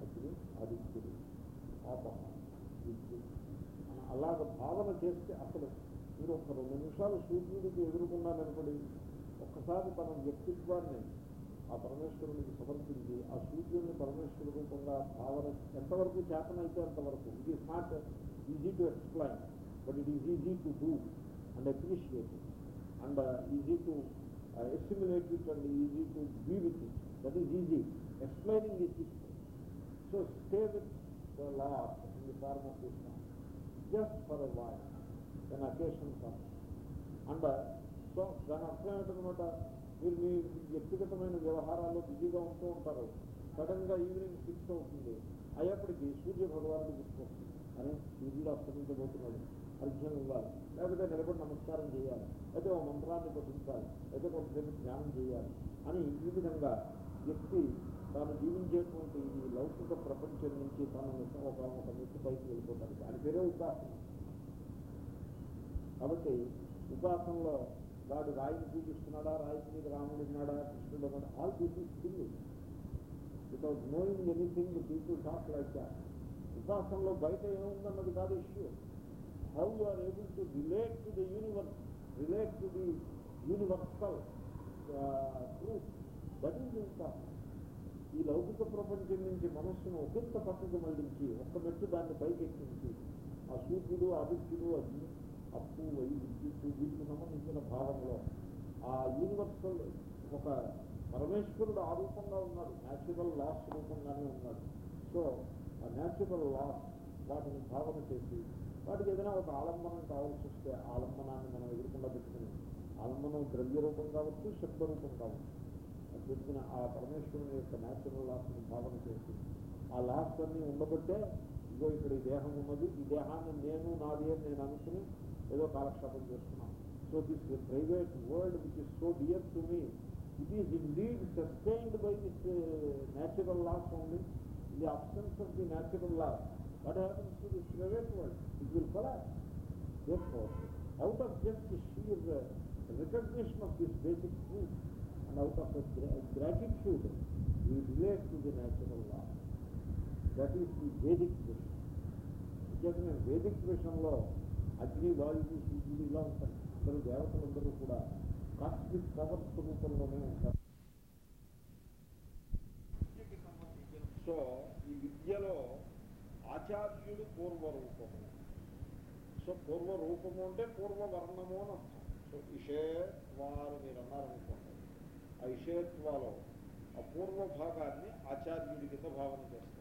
అగ్ని ఆదిత్యుడు పాపం అలాగ భావన చేస్తే అసలు మీరు ఒక రెండు నిమిషాలు సూర్యుడికి ఎదురుకుండా నిలబడి ఒక్కసారి తన వ్యక్తిత్వాన్ని ఆ పరమేశ్వరునికి సమర్పించి ఆ సూర్యుడిని పరమేశ్వరు రూపంగా భావన ఎంతవరకు చేతనైతే అంతవరకు. It is not easy to explain but it is easy to do and appreciate and easy to stimulate it and easy to be with it that is easy explaining it so stay with the last in the form of this just for a while then occasion comes and so దాని అర్థం ఏంటనమాట మీరు మీ వ్యక్తిగతమైన వ్యవహారాల్లో బిజీగా ఉంటూ ఉంటారు. సడన్గా evening six అవుతుంది. అయ్యేప్పటికీ సూర్య భగవానుడు గుర్తుకొస్తుంది అని సూర్యుడు అస్తమించబోతున్నాడు అర్ఘ్యం ఇవ్వాలి లేకపోతే నిలబడి నమస్కారం చేయాలి. అయితే ఓ మంత్రాన్ని పఠించాలి. అయితే కొంతసేపు ధ్యానం చేయాలి. అని ఈ విధంగా వ్యక్తి తాను జీవించేటువంటి ఈ లౌకిక ప్రపంచం నుంచి తనను ఒక ఒక మెట్టు పైకి వెళ్ళిపోతాడు దాని పేరే ఉపాసన కాబట్టి ఉపాసనలో వాడు రాయిని చూపిస్తున్నాడా రాయి మీద రాముడు ఉన్నాడా కృష్ణుడు ఉన్నాడా all this is thing without knowing anything people talk like that ఉపాసనలో బయట ఏముందన్నది కాదు issue how you are able to relate to the universe relate to the universal truth that is ఉపాసన ఈ లౌకిక ప్రపంచం నుంచి మనస్సును ఒకంత పక్కకు మళ్ళించి ఒక్క మెట్టు దాన్ని పైకెక్కించి ఆ సూర్యుడు ఆదిత్యుడు అగ్ని అప్పు వై విద్యుత్ వీటికి సంబంధించిన భావంలో ఆ యూనివర్సల్ ఒక పరమేశ్వరుడు ఆ రూపంగా ఉన్నాడు. న్యాచురల్ లాస్ రూపంగానే ఉన్నాడు. సో ఆ న్యాచురల్ లాస్ వాటిని భావన చేసి వాటికి ఏదైనా ఒక ఆలంబనం కావాల్సి వస్తే ఆలంబనాన్ని మనం ఎదుర్కొండా పెట్టుకుని ఆలంబనం ద్రవ్య రూపం కావచ్చు శబ్ద రూపం కావచ్చు. అది పెట్టుకుని ఆ పరమేశ్వరుని యొక్క న్యాచురల్ లాస్ని భావన చేసి ఆ లాస్ అన్ని ఉండబట్టే ఇదిగో ఇక్కడ ఈ దేహం ఉన్నది. ఈ దేహాన్ని నేను నాది అని నేను అనుకుని ఏదో కాలక్షేపం చేస్తున్నాను. So this private world which is so dear to me it is indeed sustained by this natural laws only the absence of the natural laws what happens to this private world it will collapse Therefore, out of just the sheer uh, recognition of this basic truth and out of a gratitude, we relate to the natural law. That is the Vedic vision. నిజంగా Vedic విషయంలో అగ్ని వాయువు సూర్యుడు ఇలా ఉంటాయి అందరూ దేవతలందరూ కూడా కాస్మిక్ కవర్స్ రూపంలోనే ఉంటారు సో ఈ విద్యలో ఆచార్యుడు పూర్వరూపము సో పూర్వ రూపము అంటే పూర్వ వర్ణము అని అర్థం సో ఇషే వారు మీరు అన్నారనుకోండి ఆ ఇషేత్వాలో ఆ అపూర్వ భాగాన్ని ఆచార్యుడి కింద భావన చేస్తారు.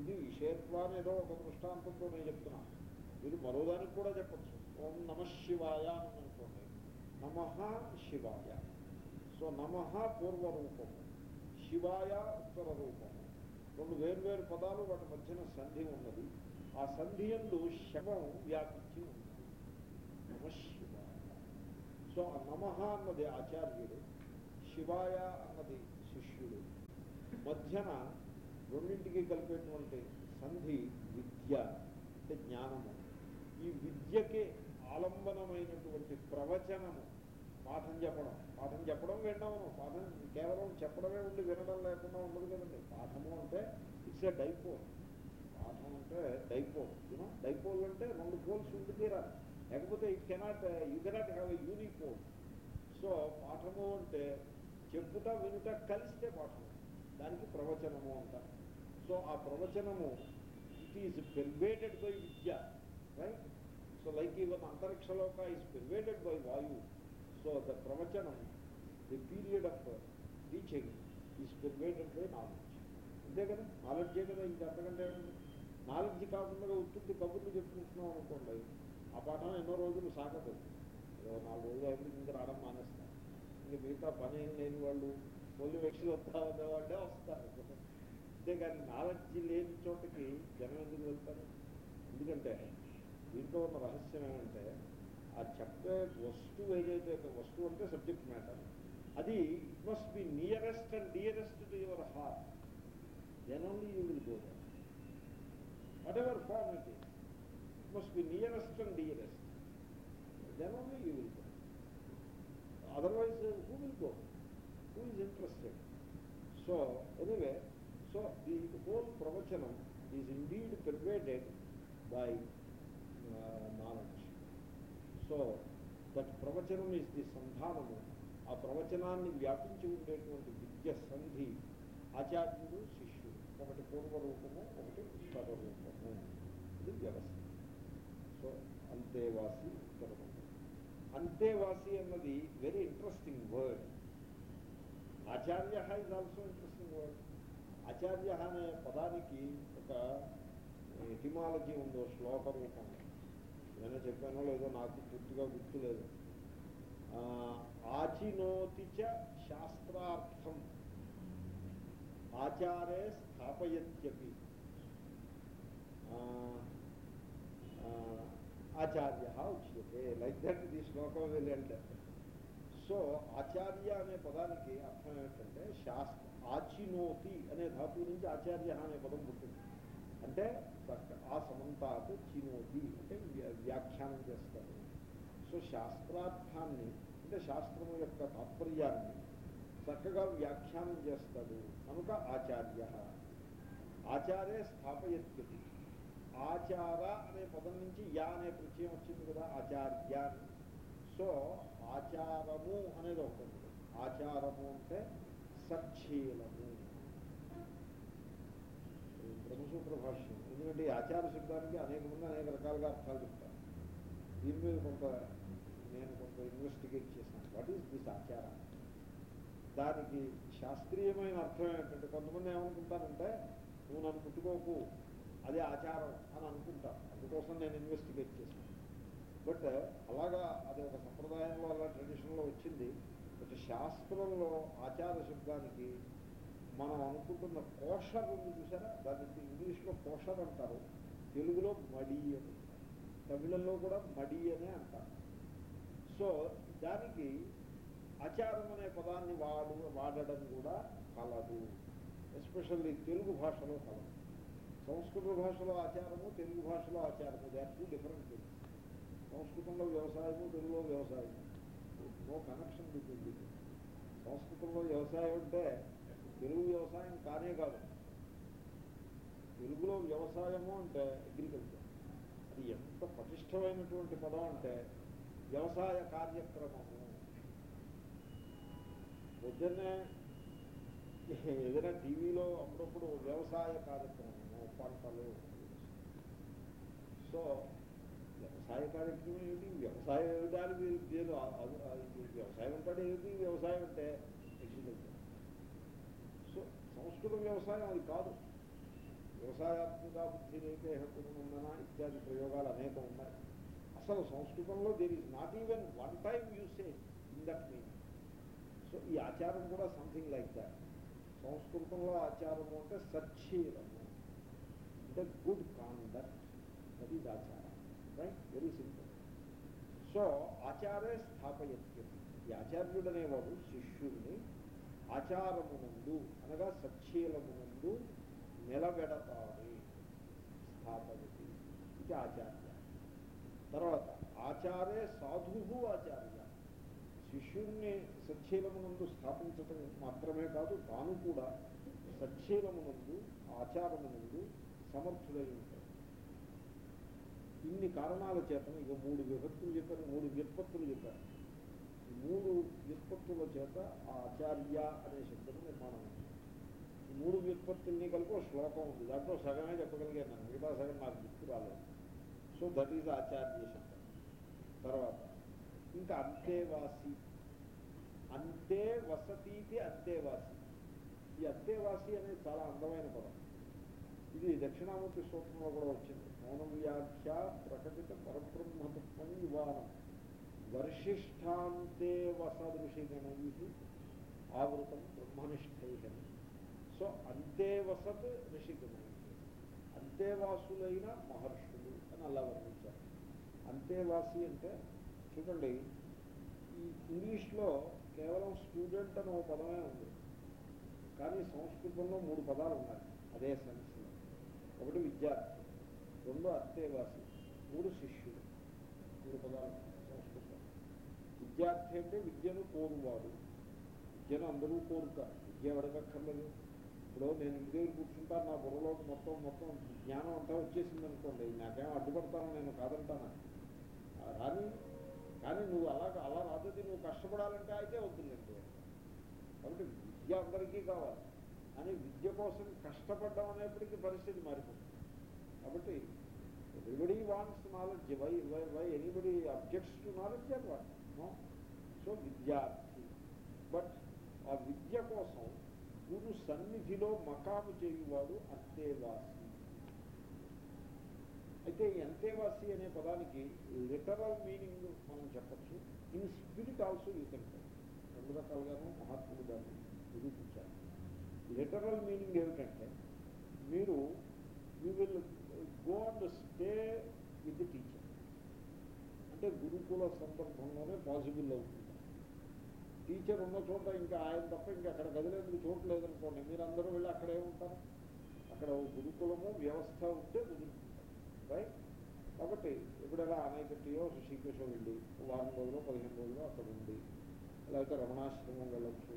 ఇది విషయత్వాన్ని ఏదో ఒక దృష్టాంతంతో నేను చెప్తున్నాను మీరు మరోదానికి కూడా చెప్పచ్చు. ఓం నమ శివాయ అని అనుకోండి. నమ శివాయ. సో నమ పూర్వరూపము శివాయ ఉత్తర రూపము రెండు వేర్వేరు పదాలు వాటి మధ్యన సంధి ఉన్నది. ఆ సంధి ఎందు శవం వ్యాపించి ఉంది నమ సో నమ అన్నది ఆచార్యుడు శివాయ అన్నది శిష్యుడు. మధ్యన రెండింటికి కలిపేటువంటి సంధి విద్య అంటే జ్ఞానము. ఈ విద్యకి ఆలంబనమైనటువంటి ప్రవచనము. పాఠం చెప్పడం. పాఠం చెప్పడం వినడము. పాఠం కేవలం చెప్పడమే ఉండి వినడం లేకుండా ఉండదు కదండి. పాఠము అంటే ఇట్స్ ఏ డైపోల్. పాఠం అంటే డైపోల్. యూనో డైపోల్ అంటే రెండు పోల్స్ ఉండి తీరాలి. లేకపోతే it cannot you cannot have a unipole so పాఠము అంటే చెప్పుట వినుట కలిస్తే పాఠము. దానికి ప్రవచనము అంటారు. సో ఆ ప్రవచనము ఇట్ ఈజ్ పెర్వేటెడ్ బై విద్య రైట్ సో లైక్ ఈవెన్ అంతరిక్షలోక ఈజ్ పెర్వేటెడ్ బై వాయు. సో ద ప్రవచనం the period of teaching is pervaded by knowledge అంతే కదా? నాలెడ్జే కదా? ఇంకా అంతకంటే నాలెడ్జ్ కాకుండా ఉత్పత్తి కబుర్లు చెప్పుకుంటున్నాం అనుకోండి. ఆ పాఠం ఎన్నో రోజులు సాగదు. నాలుగు రోజులు అయింది ఇంక రావడం మానేస్తారు ఇంక మిగతా పని ఏం లేని వాళ్ళు ఒళ్ళు వ్యక్తులు వస్తారనే వాళ్ళే వస్తారు. అంతేగాని నాలెడ్జ్ లేని చోటకి జనం ఎందుకు వెళ్తారు? ఎందుకంటే దీంట్లో ఉన్న రహస్యం ఏమంటే ఆ చెప్పే వస్తువు ఏదైతే వస్తువు అంటే సబ్జెక్ట్ మ్యాటర్ అది it must be nearest and dearest to your heart then only you will go whatever form it it must be nearest and dearest then only you will go otherwise who will go who is interested so anyway so the whole ప్రవచనం is indeed pervaded by knowledge so that ప్రవచనం is the సంధానము ఆ ప్రవచనాన్ని వ్యాపించి ఉండేటువంటి విద్య సంధి ఆచార్యుడు శిష్యుడు ఒకటి పూర్వరూపము ఒకటి ఉత్తర రూపము ఇది వ్యవస్థ. సో అంతేవాసి ఉత్తరము అంతేవాసి అన్నది very interesting word acharya is also interesting word ఆచార్య అనే పదానికి ఒక ఎటిమాలజీ ఉందో శ్లోక రూపం. నేను చెప్పానో లేదో నాకు పూర్తిగా గుర్తులేదు ఆచినోతి చ శాస్త్రార్థం. ఆచారే స్థాపయత్యపి. ఆచార్య ఉచ్యతే లైక్ దట్ ది శ్లోకం వెళ్ళండి సో ఆచార్య అనే పదానికి అర్థం ఏమిటంటే శాస్త్ర ఆచినోతి అనే ధాతువు నుంచి ఆచార్య అనే పదం పుట్టింది అంటే ఆ సమంతాత్ చినోతి అంటే వ్యాఖ్యానం చేస్తారు సో శాస్త్రార్థాన్ని అంటే శాస్త్రము యొక్క తాత్పర్యాన్ని చక్కగా వ్యాఖ్యానం చేస్తాడు కనుక ఆచార్య ఆచార్య స్థాపయత్యతి ఆచార అనే పదం నుంచి యా అనే ప్రత్యయం వచ్చింది కదా ఆచార్య. సో ఆచారము అనేది ఒకటి. ఆచారము అంటే సచ్చీలము బ్రహ్మసూత్ర భాష్యం ఎందుకంటే ఈ ఆచార శబ్దానికి అనేక మంది అనేక రకాలుగా అర్థాలు చెప్తారు. దీని మీద కొంత నేను కొంత ఇన్వెస్టిగేట్ చేశాను. వాట్ ఈస్ దిస్ ఆచార? దానికి శాస్త్రీయమైన అర్థం ఏంటంటే కొంతమంది ఏమనుకుంటారంటే నువ్వు నన్ను పుట్టుకోకు. అదే ఆచారం అని అనుకుంటాను. అందుకోసం నేను ఇన్వెస్టిగేట్ చేశాను బట్ అలాగా అది ఒక సంప్రదాయంలో అలా ట్రెడిషన్లో వచ్చింది. బట్ శాస్త్రంలో ఆచార శబ్దానికి మనం అనుకుంటున్న కోషర్ ఉంది చూసారా? దానికి ఇంగ్లీష్లో కోషర్ అంటారు. తెలుగులో మడి అని తమిళంలో కూడా మడి అనే అంటారు. సో దానికి ఆచారం అనే పదాన్ని వాడు వాడడం కూడా కలదు. ఎస్పెషల్లీ తెలుగు భాషలో కలదు. సంస్కృత భాషలో ఆచారము తెలుగు భాషలో ఆచారము. They are two different things సంస్కృతంలో వ్యవసాయము తెలుగులో వ్యవసాయము నో కనెక్షన్ బిట్వీన్ సంస్కృతంలో వ్యవసాయం అంటే తెలుగు వ్యవసాయం కానే కాదు. తెలుగులో వ్యవసాయము అంటే అగ్రికల్చర్ అది ఎంత పటిష్టమైనటువంటి పదం అంటే వ్యవసాయ కార్యక్రమము. పొద్దున్నే ఏదైనా టీవీలో అప్పుడప్పుడు వ్యవసాయ కార్యక్రమము పంటలు. సో వ్యవసాయ కార్యక్రమం ఏమిటి? వ్యవసాయం ఏమిటానికి నేను వ్యవసాయం అంటే ఏమిటి? వ్యవసాయం అంటే సో సంస్కృత వ్యవసాయం అది కాదు. వ్యవసాయాత్మిక బుద్ధి రేపే హక్కునందన ఇత్యాది ప్రయోగాలు అనేక ఉన్నాయి. అసలు సంస్కృతంలో there is not even one time usage in that mean so ఈ ఆచారం కూడా సంథింగ్ లైక్ దాట్ సంస్కృతంలో ఆచారము అంటే సచ్చీలము అంటే good conduct that is acharam right very simple so ఆచారే స్థాపయత్యం ఈ ఆచార్యుడు అనేవాడు శిష్యుడిని ఆచారమునందు అనగా సచ్చీలమునందు నిలబెడతాడు స్థాపయతి ఇది ఆచార్య. తర్వాత ఆచారే సాధువు ఆచార్య. శిష్యుణ్ణి సచ్చీలమునందు స్థాపించటం మాత్రమే కాదు తాను కూడా సచ్చీలమునందు ఆచారమునందు సమర్థుడై ఉంటాడు ఇన్ని కారణాల చేత ఇక మూడు విభక్తులు చెప్పారు మూడు వ్యుత్పత్తులు చెప్పారు. ఈ మూడు వ్యుత్పత్తుల చేత ఆ ఆచార్య అనే శబ్దం నిర్మాణం ఉంది ఈ మూడు వ్యుత్పత్తుల్ని కలిపి ఒక శ్లోకం ఉంది. దాంట్లో సగమే చెప్పగలిగాను నేను. మిగతా సగం నాకు గుర్తు రాలేదు. సో దట్ ఈజ్ ఆచార్య శబ్దం. తర్వాత ఇంకా అంతేవాసి అంతే వసతీతి అంతేవాసి ఈ అంతేవాసి అనేది చాలా అందమైన పదం. ఇది దక్షిణామూర్తి సూత్రంలో కూడా వచ్చింది. మౌనవ్యాఖ్య ప్రకటిత పరబ్రహ్మతత్వం నివారణం. వర్షిష్టాంతే వసదృషిగణై ఆవృతం బ్రహ్మనిష్టై సో అంతే వసత్ ఋషిగణై అంతేవాసులైన మహర్షులు అని అలా వర్ణించారు. అంతేవాసి అంటే చూడండి ఈ ఇంగ్లీష్లో కేవలం స్టూడెంట్ అని ఒక పదమే ఉంది. కానీ సంస్కృతంలో మూడు పదాలు ఉన్నాయి. అదే సెన్స్ ఒకటి విద్యార్థి రెండు అత్తేవాసి మూడు శిష్యుడు మూడు పదాలు సంస్కృతం. విద్యార్థి అంటే విద్యను కోరువాడు. విద్యను అందరూ కోరుతారు విద్య అడగక్కర్లేదు ఇప్పుడు నేను ఇంటి దగ్గర కూర్చుంటాను నా బుర్రలో మొత్తం మొత్తం జ్ఞానం అంతా వచ్చేసింది అనుకోండి నాకేం అడ్డుపడతాను నేను కాదంటాను? రాని కానీ నువ్వు అలా అలా రాదు నువ్వు కష్టపడాలంటే అయితే వద్దులేండి. కాబట్టి విద్య అందరికీ కావాలి. అని విద్య కోసం కష్టపడ్డం అనేప్పటికీ పరిస్థితి మారిపోతుంది. కాబట్టి everybody wants knowledge why why why anybody objects to knowledge అని సో విద్యార్థి. బట్ ఆ విద్య కోసం గురు సన్నిధిలో మకాము చేయువాడు అంతేవాసి. అయితే ఈ అంతేవాసి అనే పదానికి లిటరల్ మీనింగ్ మనం చెప్పచ్చు. In spirit also you can రెండు రకాలుగాను మహాత్ముడు గారు లిటరల్ మీనింగ్ ఏమిటంటే మీరు you will go and stay with teacher అంటే గురుకుల సందర్భంలోనే పాసిబుల్ అవుతుంది. టీచర్ ఉన్న చోట ఇంకా ఆయన తప్ప ఇంకా అక్కడ కదిలేందుకు చోటు లేదనుకోండి మీరందరూ వెళ్ళి అక్కడే ఉంటారు. అక్కడ ఓ గురుకులము వ్యవస్థ ఉంటే కుదురుతుంది రైట్ కాబట్టి ఎప్పుడైనా అనేకటియో శ్రీకృష్ణ వెళ్ళి వారం రోజులు పదిహేను రోజులు అక్కడ ఉండి లేకపోతే రమణాశ్రమం వెళ్ళచ్చు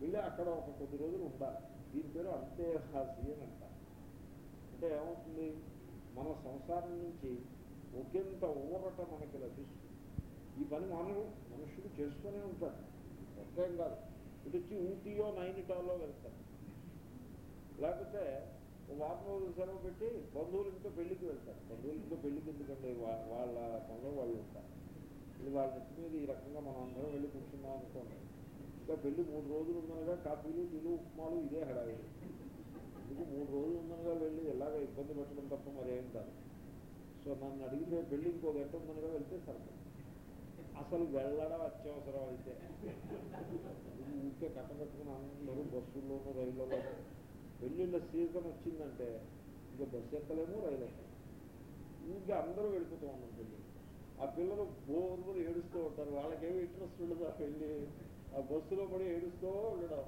వెళ్ళి అక్కడ ఒక కొద్ది రోజులు ఉండాలి. దీని పేరు అంతేహాసి అని అంటారు. అంటే ఏమవుతుంది? మన సంసారం నుంచి ఒకంత ఊరట మనకి లభిస్తుంది. ఈ పని మనం మనుషులు చేస్తూనే ఉంటారు. కొత్తేం కాదు. ఇటు వచ్చి ఊటీయో నైనిటాలో వెళ్తారు. లేకపోతే వారం రోజులు సెలవు పెట్టి బంధువులు ఇంట్లో పెళ్ళికి వెళ్తారు. బంధువులు ఇంట్లో పెళ్ళికి ఎందుకంటే వా- వాళ్ళ పనిలో వాళ్ళు ఉంటారు. ఇది వాళ్ళ మీద ఈ రకంగా మనం అందరం వెళ్ళి కూర్చున్నాం అనుకోండి. ఇంకా పెళ్ళి మూడు రోజులు ఉందనగా కాఫీలు టీలు ఉప్మాలు ఇదే హడాయి ఇది మూడు రోజులు ఉందనగా వెళ్ళి ఎలాగ ఇబ్బంది పెట్టడం తప్ప మరేం కాదు. సో నన్ను అడిగితే పెళ్ళి ఇంకో గంట ఉందనగా వెళ్తే సరిపడు అసలు వెళ్ళడం అత్యవసరం అయితే. ఊరికే కట్టబెట్టుకుని అందరూ బస్సుల్లోనూ రైళ్ళలో పెళ్ళిళ్ళ సీజన్ వచ్చిందంటే ఇంకా బస్సు ఎక్కలేము రైలు ఎక్కలేము. ఊరికే అందరూ వెళ్ళిపోతూ ఉన్నాం పెళ్ళి ఆ పిల్లలు బోర్లు ఏడుస్తూ ఉంటారు. వాళ్ళకేమి ఇంట్రెస్ట్ ఉండదు ఆ పెళ్ళి. ఆ బస్సులో పడి ఏడుస్తూ ఉండడం.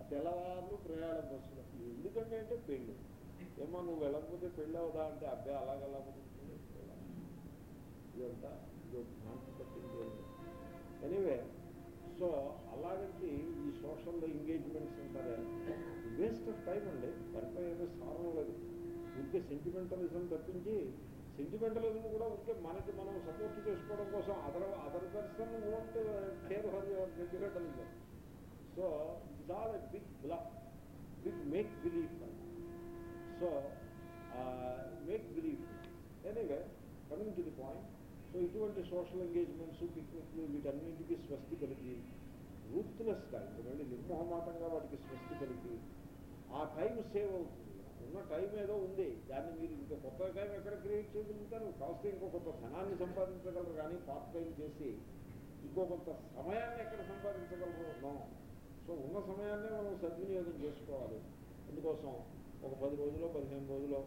ఆ తెల్లవారులు ప్రయాణం బస్సులో. ఎందుకంటే అంటే పెళ్ళి. ఏమో నువ్వు వెళ్ళకపోతే పెళ్ళి అవుదా అంటే అబ్బాయి అలాగలాగుతుంది ఇదంతా ఎనీవే సో అలాగంటే ఈ సోషల్ ఎంగేజ్మెంట్స్ ఉంటారే వేస్ట్ ఆఫ్ టైం అండి. దానిపై ఏమీ సారం లేదు. ఇంకే సెంటిమెంటలిజం తప్పించి సెంటిమెంటలిజం కూడా ఉంటే మనకి మనం సపోర్ట్ చేసుకోవడం కోసం other other person won't care for your sentimentalism so it's all a big bluff big make belief so make belief anyway coming to the point so ఇటువంటి సోషల్ ఎంగేజ్మెంట్స్ పిక్నిక్లు వీటన్నింటికి స్వస్తి కలిగి రూత్లెస్గా ఇప్పుడు మళ్ళీ నిర్మోహమాటంగా వాటికి స్వస్తి కలిగి ఆ టైం సేవ్ అవుతుంది. ఉన్న టైం ఏదో ఉంది. దాన్ని మీరు ఇంకా కొత్త టైం ఎక్కడ క్రియేట్ చేయగలుగుతారు? కాస్త ఇంకో కొత్త ధనాన్ని సంపాదించగలరు కానీ పార్ట్ టైం చేసి ఇంకో కొంత సమయాన్ని ఎక్కడ సంపాదించగలరు? సో ఉన్న సమయాన్నే మనం సద్వినియోగం చేసుకోవాలి. అందుకోసం ఒక పది రోజులో పదిహేను రోజులో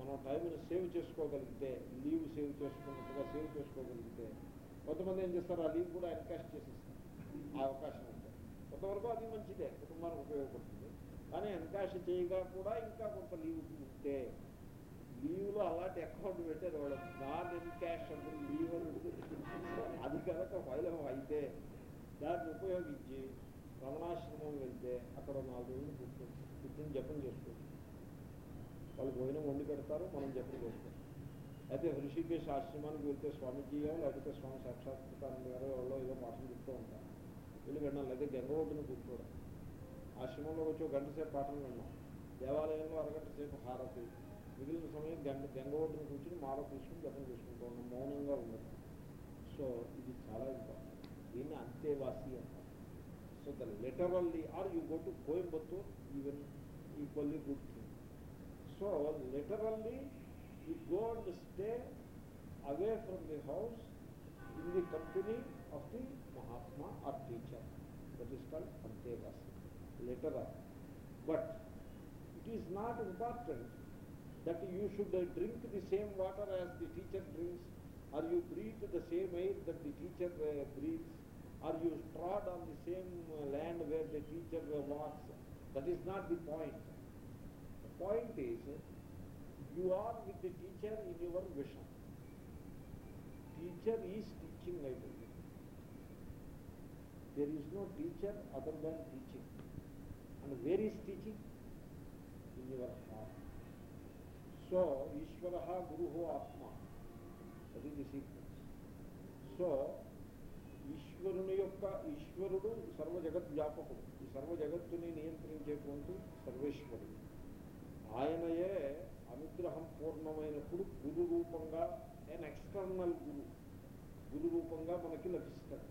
మనం టైంని సేవ్ చేసుకోగలిగితే లీవ్ సేవ్ చేసుకున్నట్టుగా సేవ్ చేసుకోగలిగితే కొంతమంది ఏం చేస్తారు? ఆ లీవ్ కూడా ఎన్కాస్ట్ చేసేస్తారు. ఆ అవకాశం ఉంటుంది. కొంతవరకు అది మంచిదే. కుటుంబానికి ఉపయోగపడుతుంది. కానీ ఎన్కాష్ చేయగా కూడా ఇంకా కొంత లీవ్ ఉంటే లీవ్లో అలాంటి అకౌంట్ పెట్టారు వాళ్ళు నాన్ ఎన్కాష్ అంటే లీవ్ అని అది కనుక వైలం అయితే దాన్ని ఉపయోగించి రమణాశ్రమం వెళ్తే అక్కడ నాలుగు రోజులు కూర్చొని కూర్చొని జపం చేసుకోవచ్చు. వాళ్ళు భోజనం వండి పెడతారు మనం జపం చేసుకోవచ్చు. అయితే హృషికేశ ఆశ్రమానికి వెళ్తే స్వామీజీయో లేకపోతే స్వామి సాక్షాత్కారం గారు ఎవరో ఏదో పాఠం చెప్తూ ఉంటారు. వెళ్ళి విన్నాం లేదా ఒడ్డును కూర్చోవడం. ఆశ్రమంలో వచ్చి గంట సేపు పాఠం విన్నాం. దేవాలయంలో అరగంట సేపు హారతి. మిగిలిన సమయం గంట గంగవొడ్డున కూర్చుని మాల తీసుకుని జపం చేసుకుంటూ ఉన్నాం. మౌనంగా ఉన్నది సో ఇది చాలా ఇంపార్టెంట్. దీన్ని అంతేవాసి అంటారు. So the literally or you go to Coimbatore even equally good thing so literally you go and stay away from the house in the company of the Mahatma or teacher. That is called antevasi literal. But it is not important that you should drink the same water as the teacher drinks, or you breathe the same air that the teacher uh, breathes, or you trod on the same uh, land where the teacher uh, walks. That is not the point. The point is, you are with the teacher in your vision. Teacher is teaching, I believe. There is no teacher other than teaching. And where is teaching? In your heart. So, Ishvaraha Guruho Atma. That is the ఈశ్వరుని యొక్క ఈశ్వరుడు సర్వ జగత్ వ్యాపకుడు ఈ సర్వ జగత్తుని నియంత్రించేటువంటి సర్వేశ్వరుడు ఆయనయే అనుగ్రహం పూర్ణమైనప్పుడు గురు రూపంగా అండ్ ఎక్స్టర్నల్ గురు గురు రూపంగా మనకి లభిస్తాడు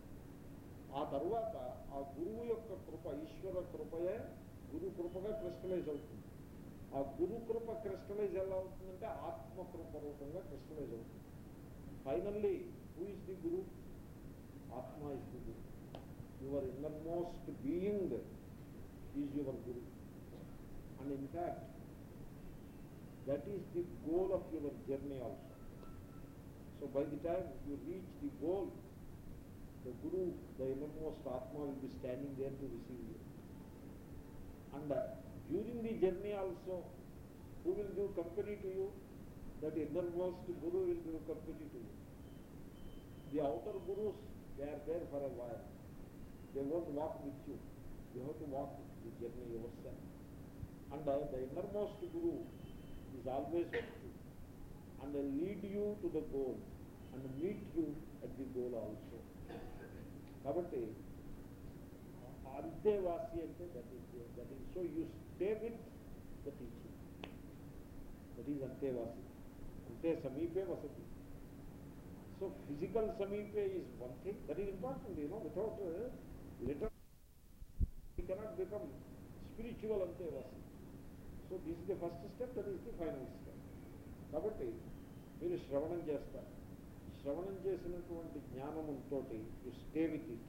ఆ తరువాత ఆ గురువు యొక్క కృప ఈశ్వర కృపయే గురు కృపగా క్రిస్టలైజ్ అవుతుంది ఆ గురు కృప క్రిస్టలైజ్ ఎలా అవుతుందంటే ఆత్మ కృప రూపంగా క్రిస్టలైజ్ అవుతుంది finally who is the guru atma is the guru your inner most being is your guru and in fact that is the goal of your journey also so by the time you reach the goal the Guru, the innermost Atma will be standing there to receive you. And uh, during the journey also, who will give company to you? That innermost Guru will give company to you. The outer Gurus, they are there for a while. They won't walk with you. You have to walk the journey yourself. And uh, the innermost Guru is always with you and uh, lead you to the goal and meet you at the goal also. కాబట్టి అంతేవాసి అంటే that is that is so you stay with the teaching that is antevasi అంతే సమీపే వసతి. So physical సమీపే is one thing that is important you know without literal you cannot become spiritual antevasi so this is the first step that is the final step కాబట్టి మీరు శ్రవణం చేస్తారు. శ్రవణం చేసినటువంటి జ్ఞానముతో you stay with it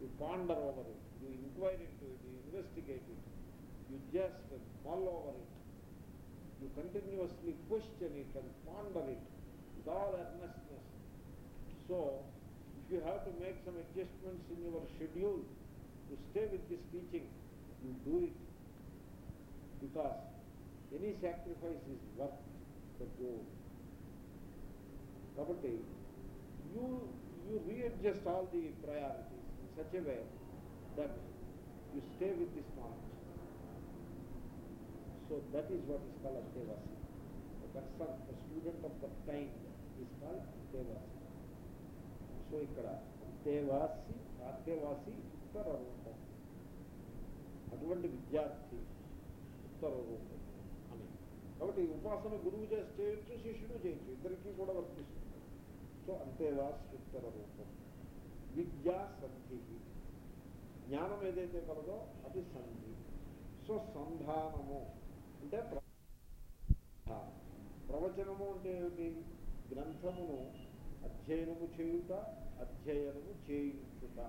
you ponder over it you inquire it you investigate it you just mull over it you continuously question it and ponder it with all earnestness so if you have to make some adjustments in your schedule to stay with this teaching you do it because any sacrifice is worth the goal కాబట్టి you you readjust all the priorities in such a way that you stay with this knowledge so that is what is call antevasi person student of the time is call antevasi so ఇక్కడ అంతేవాసి అంతేవాసి ఉత్తర రూపం అటువంటి విద్యార్థి ఉత్తర రూపం అని కాబట్టి ఉపాసన గురువు చేసి చేయొచ్చు శిష్యుడు చేయొచ్చు. ఇద్దరికీ కూడా వర్తిస్తుంది. సో అంతేవా ఉత్తర రూపం విద్యా సంధి జ్ఞానం ఏదైతే కలదో అది సంధి. సో సంధానము అంటే ప్రవచనము అంటే ఏమిటి? గ్రంథమును అధ్యయనము చేయుట అధ్యయనము చేయించుట.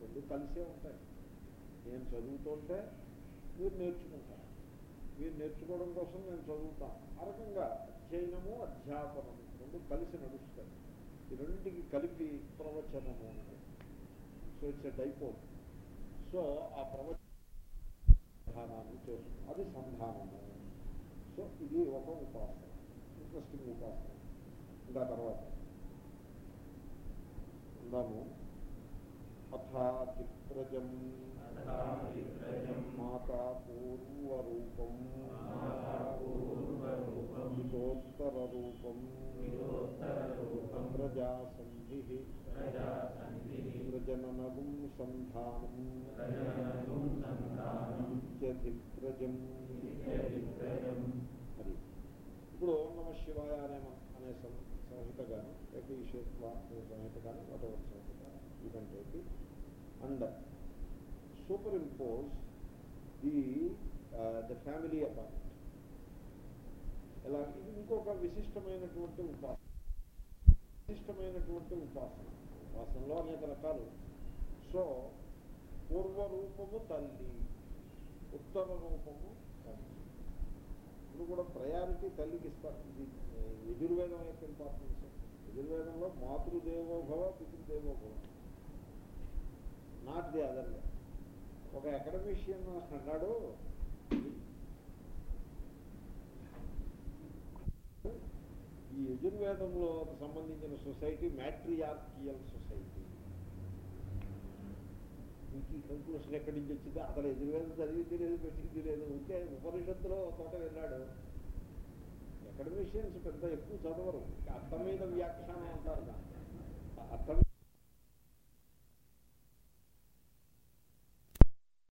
రెండు కలిసే ఉంటాయి. నేను చదువుతుంటే మీరు నేర్చుకుంటారు. మీరు నేర్చుకోవడం కోసం నేను చదువుతాను. ఆ రకంగా అధ్యయనము అధ్యాపనము రెండు కలిసి నడుస్తాయి ఈ రెండింటికి కలిపి ప్రవచనము అంటే సో ఇట్స్ డైపోల్ సో ఆ ప్రవచన సంధానాన్ని చేస్తుంది. అది సంధానము. సో ఇది ఒక ఉపాసన. ఇంట్రెస్టింగ్ ఉపాసన. ఇంకా తర్వాత. అందాము అథా చిత్రజం మాతా పూర్వరూపం హితోత్తర రూపం ప్రజాసంధి ప్రజననగుం సంధానం ఇప్పుడు ఓం నమ శివాయ అనే అనే సంహిత కానీ లేక ఈశ్వత్వ అనే సంహిత కానీ whatever samhita can it and superimpose the the family apart ఎలా? ఇంకొక విశిష్టమైనటువంటి ఉపాసన. విశిష్టమైనటువంటి ఉపాసన. ఉపాసనలో అనేక రకాలు. సో పూర్వరూపము తల్లి ఉత్తర రూపము తల్లి. ఇప్పుడు కూడా ప్రయారిటీ తల్లికి ఇస్తారు ఇది యజుర్వేదం యొక్క ఇంపార్టెన్స్. యజుర్వేదంలో మాతృదేవోభవ పితృదేవోభవ. Not the other. ఒక అకాడమిషియన్ అన్నాడు ఈ యజుర్వేదంలో సంబంధించిన సొసైటీ మ్యాట్రియార్కియల్ సొసైటీ. మీకు ఈ కంక్లూషన్ ఎక్కడి నుంచి వచ్చిందో అతను యజుర్వేదం చదివింది లేదు పెట్టింది లేదు ఉంటే ఉపనిషత్తులో తోట వెళ్ళాడు అకాడమిషియన్స్ పెద్ద ఎక్కువ చదవరు. అర్థమైన వ్యాఖ్యానం అంటారు అర్థం